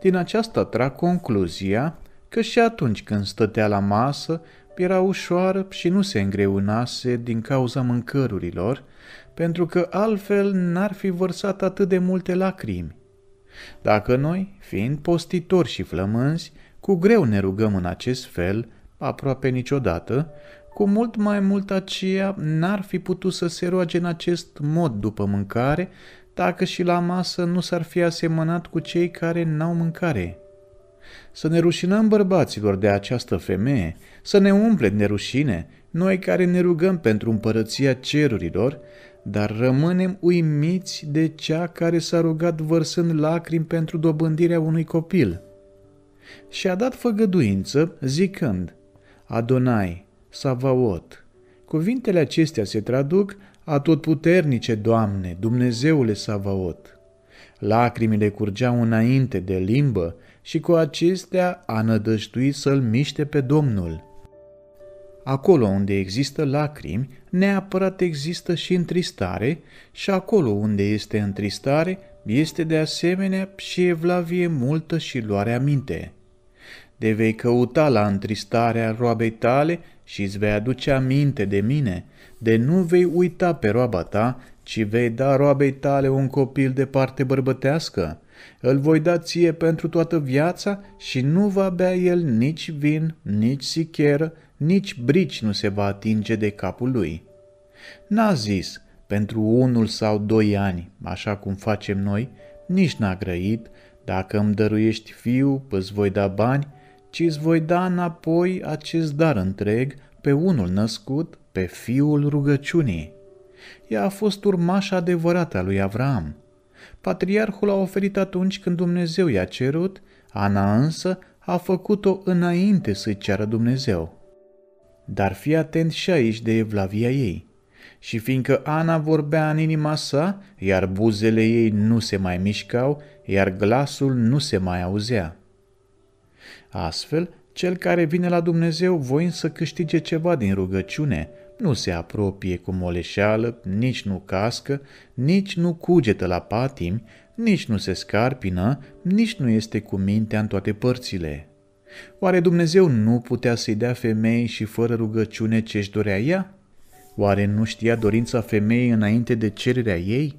Din aceasta trag concluzia că și atunci când stătea la masă, era ușoară și nu se îngreunase din cauza mâncărurilor, pentru că altfel n-ar fi vărsat atât de multe lacrimi. Dacă noi, fiind postitori și flămânzi, cu greu ne rugăm în acest fel, aproape niciodată, cu mult mai mult aceea n-ar fi putut să se roage în acest mod după mâncare, dacă și la masă nu s-ar fi asemănat cu cei care n-au mâncare. Să ne rușinăm bărbaților de această femeie, să ne umple de rușine, noi care ne rugăm pentru împărăția cerurilor, dar rămânem uimiți de cea care s-a rugat vărsând lacrimi pentru dobândirea unui copil. Și a dat făgăduință zicând, Adonai, Savaot. Cuvintele acestea se traduc Atotputernice, Doamne, Dumnezeule Savaot. Lacrimile curgeau înainte de limbă și cu acestea a nădăjduit să-l miște pe Domnul. Acolo unde există lacrimi, neapărat există și întristare și acolo unde este întristare, este de asemenea și evlavie multă și luare aminte. De vei căuta la întristarea roabei tale și îți vei aduce aminte de mine, de nu vei uita pe roaba ta, ci vei da roabei tale un copil de parte bărbătească. Îl voi da ție pentru toată viața și nu va bea el nici vin, nici sicheră, nici brici nu se va atinge de capul lui. N-a zis, pentru unul sau doi ani, așa cum facem noi, nici n-a grăit, dacă îmi dăruiești fiu, îți voi da bani, ci îți voi da înapoi acest dar întreg pe unul născut, pe fiul rugăciunii. Ea a fost urmașa adevărată a lui Avram. Patriarhul a oferit atunci când Dumnezeu i-a cerut, Ana însă a făcut-o înainte să-i ceară Dumnezeu. Dar fii atent și aici de evlavia ei. Și fiindcă Ana vorbea în inima sa, iar buzele ei nu se mai mișcau, iar glasul nu se mai auzea. Astfel, cel care vine la Dumnezeu voind să câștige ceva din rugăciune, nu se apropie cu moleșeală, nici nu cască, nici nu cugetă la patimi, nici nu se scarpină, nici nu este cu mintea în toate părțile. Oare Dumnezeu nu putea să-i dea femei și fără rugăciune ce-și dorea ea? Oare nu știa dorința femeii înainte de cererea ei?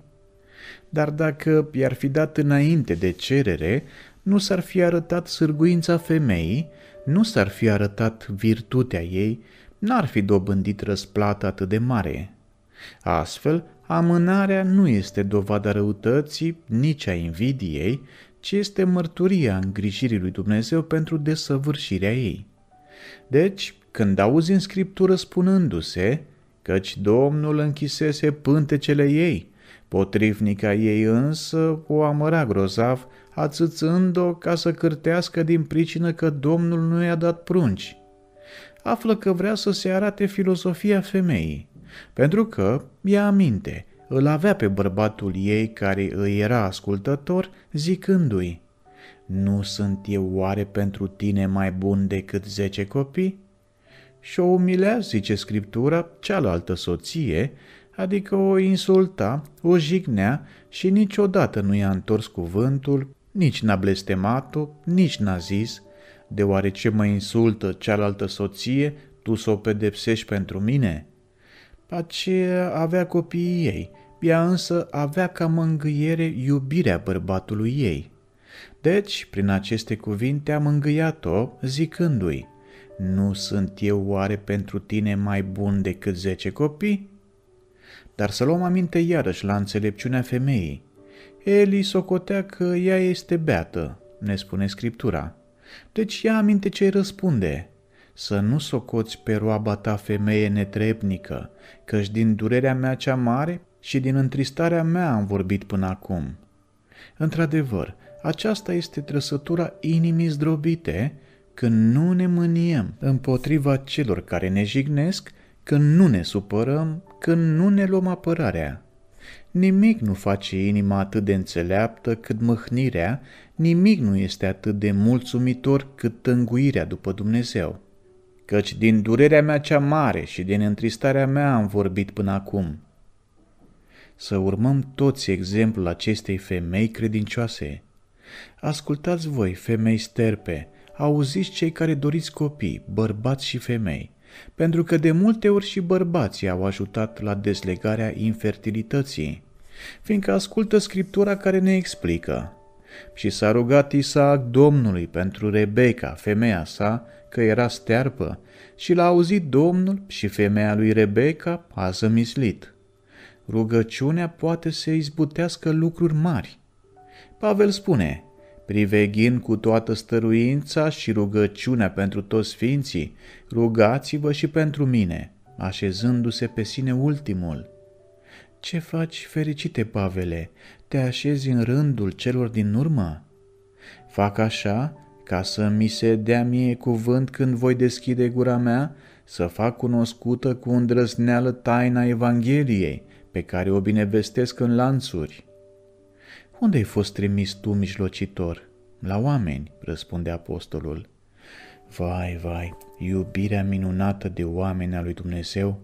Dar dacă i-ar fi dat înainte de cerere, nu s-ar fi arătat sârguința femeii, nu s-ar fi arătat virtutea ei, n-ar fi dobândit răsplată atât de mare. Astfel, amânarea nu este dovada răutății, nici a invidiei, ci este mărturia îngrijirii lui Dumnezeu pentru desăvârșirea ei. Deci, când auzi în Scriptură spunându-se, căci Domnul închisese pântecele ei, potrivnica ei însă o amăra grozav, ațățând-o ca să cârtească din pricină că Domnul nu i-a dat prunci. Află că vrea să se arate filosofia femeii, pentru că, ia aminte, îl avea pe bărbatul ei care îi era ascultător, zicându-i, Nu sunt eu oare pentru tine mai bun decât zece copii? Și o umilea, zice Scriptura, cealaltă soție, adică o insulta, o jignea și niciodată nu i-a întors cuvântul, nici n-a blestemat-o, nici n-a zis, deoarece mă insultă cealaltă soție, tu să o pedepsești pentru mine? Aceea avea copiii ei, ea însă avea ca mângâiere iubirea bărbatului ei. Deci, prin aceste cuvinte a mângâiat-o, zicându-i, Nu sunt eu oare pentru tine mai bun decât zece copii? Dar să luăm aminte iarăși la înțelepciunea femeii. Eli socotea că ea este beată, ne spune Scriptura. Deci ia aminte ce răspunde. Să nu socoți pe roaba ta femeie netrebnică, căci din durerea mea cea mare și din întristarea mea am vorbit până acum. Într-adevăr, aceasta este trăsătura inimii zdrobite când nu ne mâniem împotriva celor care ne jignesc, când nu ne supărăm, când nu ne luăm apărarea. Nimic nu face inima atât de înțeleaptă cât mâhnirea, nimic nu este atât de mulțumitor cât tânguirea după Dumnezeu. Căci din durerea mea cea mare și din întristarea mea am vorbit până acum să urmăm toți exemplul acestei femei credincioase. Ascultați voi, femei sterpe, auziți cei care doriți copii, bărbați și femei, pentru că de multe ori și bărbații au ajutat la deslegarea infertilității, fiindcă ascultă Scriptura care ne explică. Și s-a rugat Isaac Domnului pentru Rebecca, femeia sa, că era stearpă, și l-a auzit Domnul și femeia lui Rebecca a zămislit. Rugăciunea poate să izbutească lucruri mari. Pavel spune, priveghind cu toată stăruința și rugăciunea pentru toți sfinții, rugați-vă și pentru mine, așezându-se pe sine ultimul. Ce faci, fericite Pavele? Te așezi în rândul celor din urmă? Fac așa ca să mi se dea mie cuvânt când voi deschide gura mea, să fac cunoscută cu îndrăzneală taina Evangheliei, pe care o binevestesc în lanțuri. Unde ai fost trimis tu, mijlocitor? La oameni, răspunde apostolul. Vai, vai, iubirea minunată de oameni a lui Dumnezeu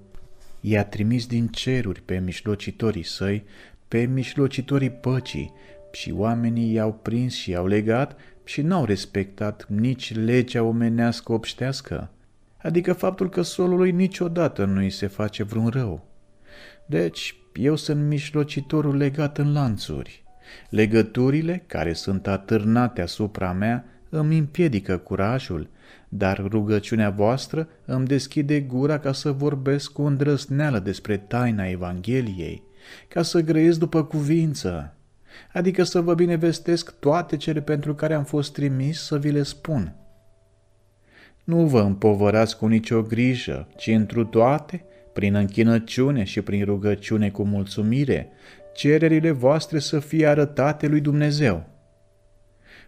i-a trimis din ceruri pe mijlocitorii săi, pe mijlocitorii păcii, și oamenii i-au prins și i-au legat și n-au respectat nici legea omenească obștească, adică faptul că solului niciodată nu îi se face vreun rău. Deci, eu sunt mijlocitorul legat în lanțuri. Legăturile care sunt atârnate asupra mea îmi împiedică curajul, dar rugăciunea voastră îmi deschide gura ca să vorbesc cu îndrăsneală despre taina Evangheliei, ca să grăiesc după cuvință, adică să vă binevestesc toate cele pentru care am fost trimis să vi le spun. Nu vă împovărați cu nicio grijă, ci întru toate prin închinăciune și prin rugăciune cu mulțumire, cererile voastre să fie arătate lui Dumnezeu.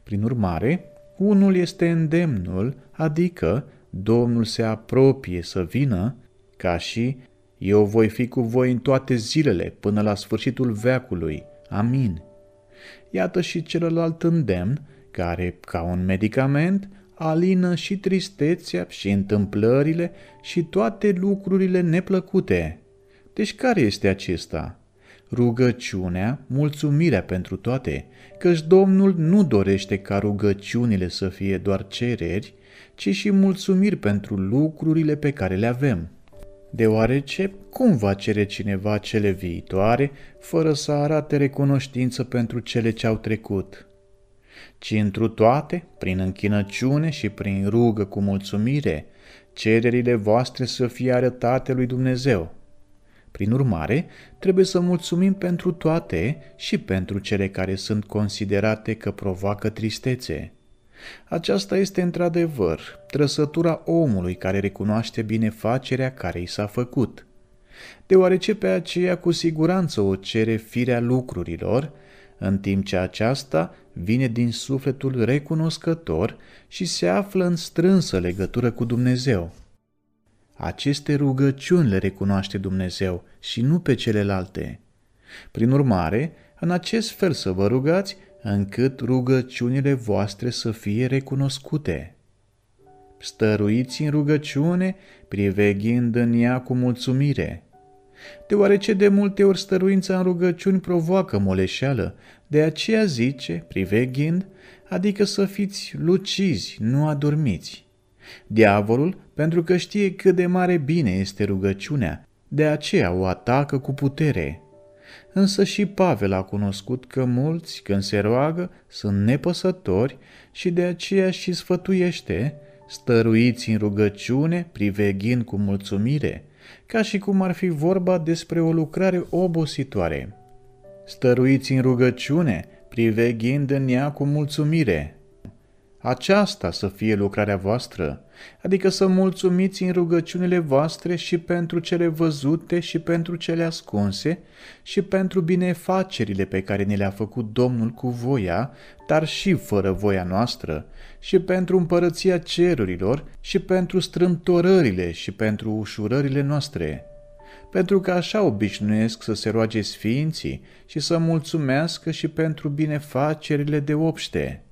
Prin urmare, unul este îndemnul, adică Domnul se apropie să vină, ca și eu voi fi cu voi în toate zilele până la sfârșitul veacului. Amin. Iată și celălalt îndemn, care, ca un medicament, alină și tristețea și întâmplările și toate lucrurile neplăcute. Deci care este acesta? Rugăciunea, mulțumirea pentru toate, căci Domnul nu dorește ca rugăciunile să fie doar cereri, ci și mulțumiri pentru lucrurile pe care le avem. deoarece cum va cere cineva cele viitoare fără să arate recunoștință pentru cele ce au trecut? Ci întru toate, prin închinăciune și prin rugă cu mulțumire, cererile voastre să fie arătate lui Dumnezeu. Prin urmare, trebuie să mulțumim pentru toate și pentru cele care sunt considerate că provoacă tristețe. Aceasta este într-adevăr trăsătura omului care recunoaște binefacerea care i s-a făcut. Deoarece pe aceea cu siguranță o cere firea lucrurilor, în timp ce aceasta vine din sufletul recunoscător și se află în strânsă legătură cu Dumnezeu. Aceste rugăciuni le recunoaște Dumnezeu și nu pe celelalte. Prin urmare, în acest fel să vă rugați încât rugăciunile voastre să fie recunoscute. Stăruiți în rugăciune, priveghind în ea cu mulțumire. Deoarece de multe ori stăruința în rugăciuni provoacă moleșeală, de aceea zice, priveghind, adică să fiți lucizi, nu adormiți. Diavolul, pentru că știe cât de mare bine este rugăciunea, de aceea o atacă cu putere. Însă și Pavel a cunoscut că mulți, când se roagă, sunt nepăsători și de aceea și sfătuiește, stăruiți în rugăciune, priveghind cu mulțumire, ca și cum ar fi vorba despre o lucrare obositoare. Stăruiți în rugăciune, priveghind în ea cu mulțumire, aceasta să fie lucrarea voastră, adică să mulțumiți în rugăciunile voastre și pentru cele văzute și pentru cele ascunse și pentru binefacerile pe care ne le-a făcut Domnul cu voia, dar și fără voia noastră, și pentru împărăția cerurilor și pentru strâmtorările și pentru ușurările noastre pentru că așa obișnuiesc să se roage sfinții și să mulțumească și pentru binefacerile de obște.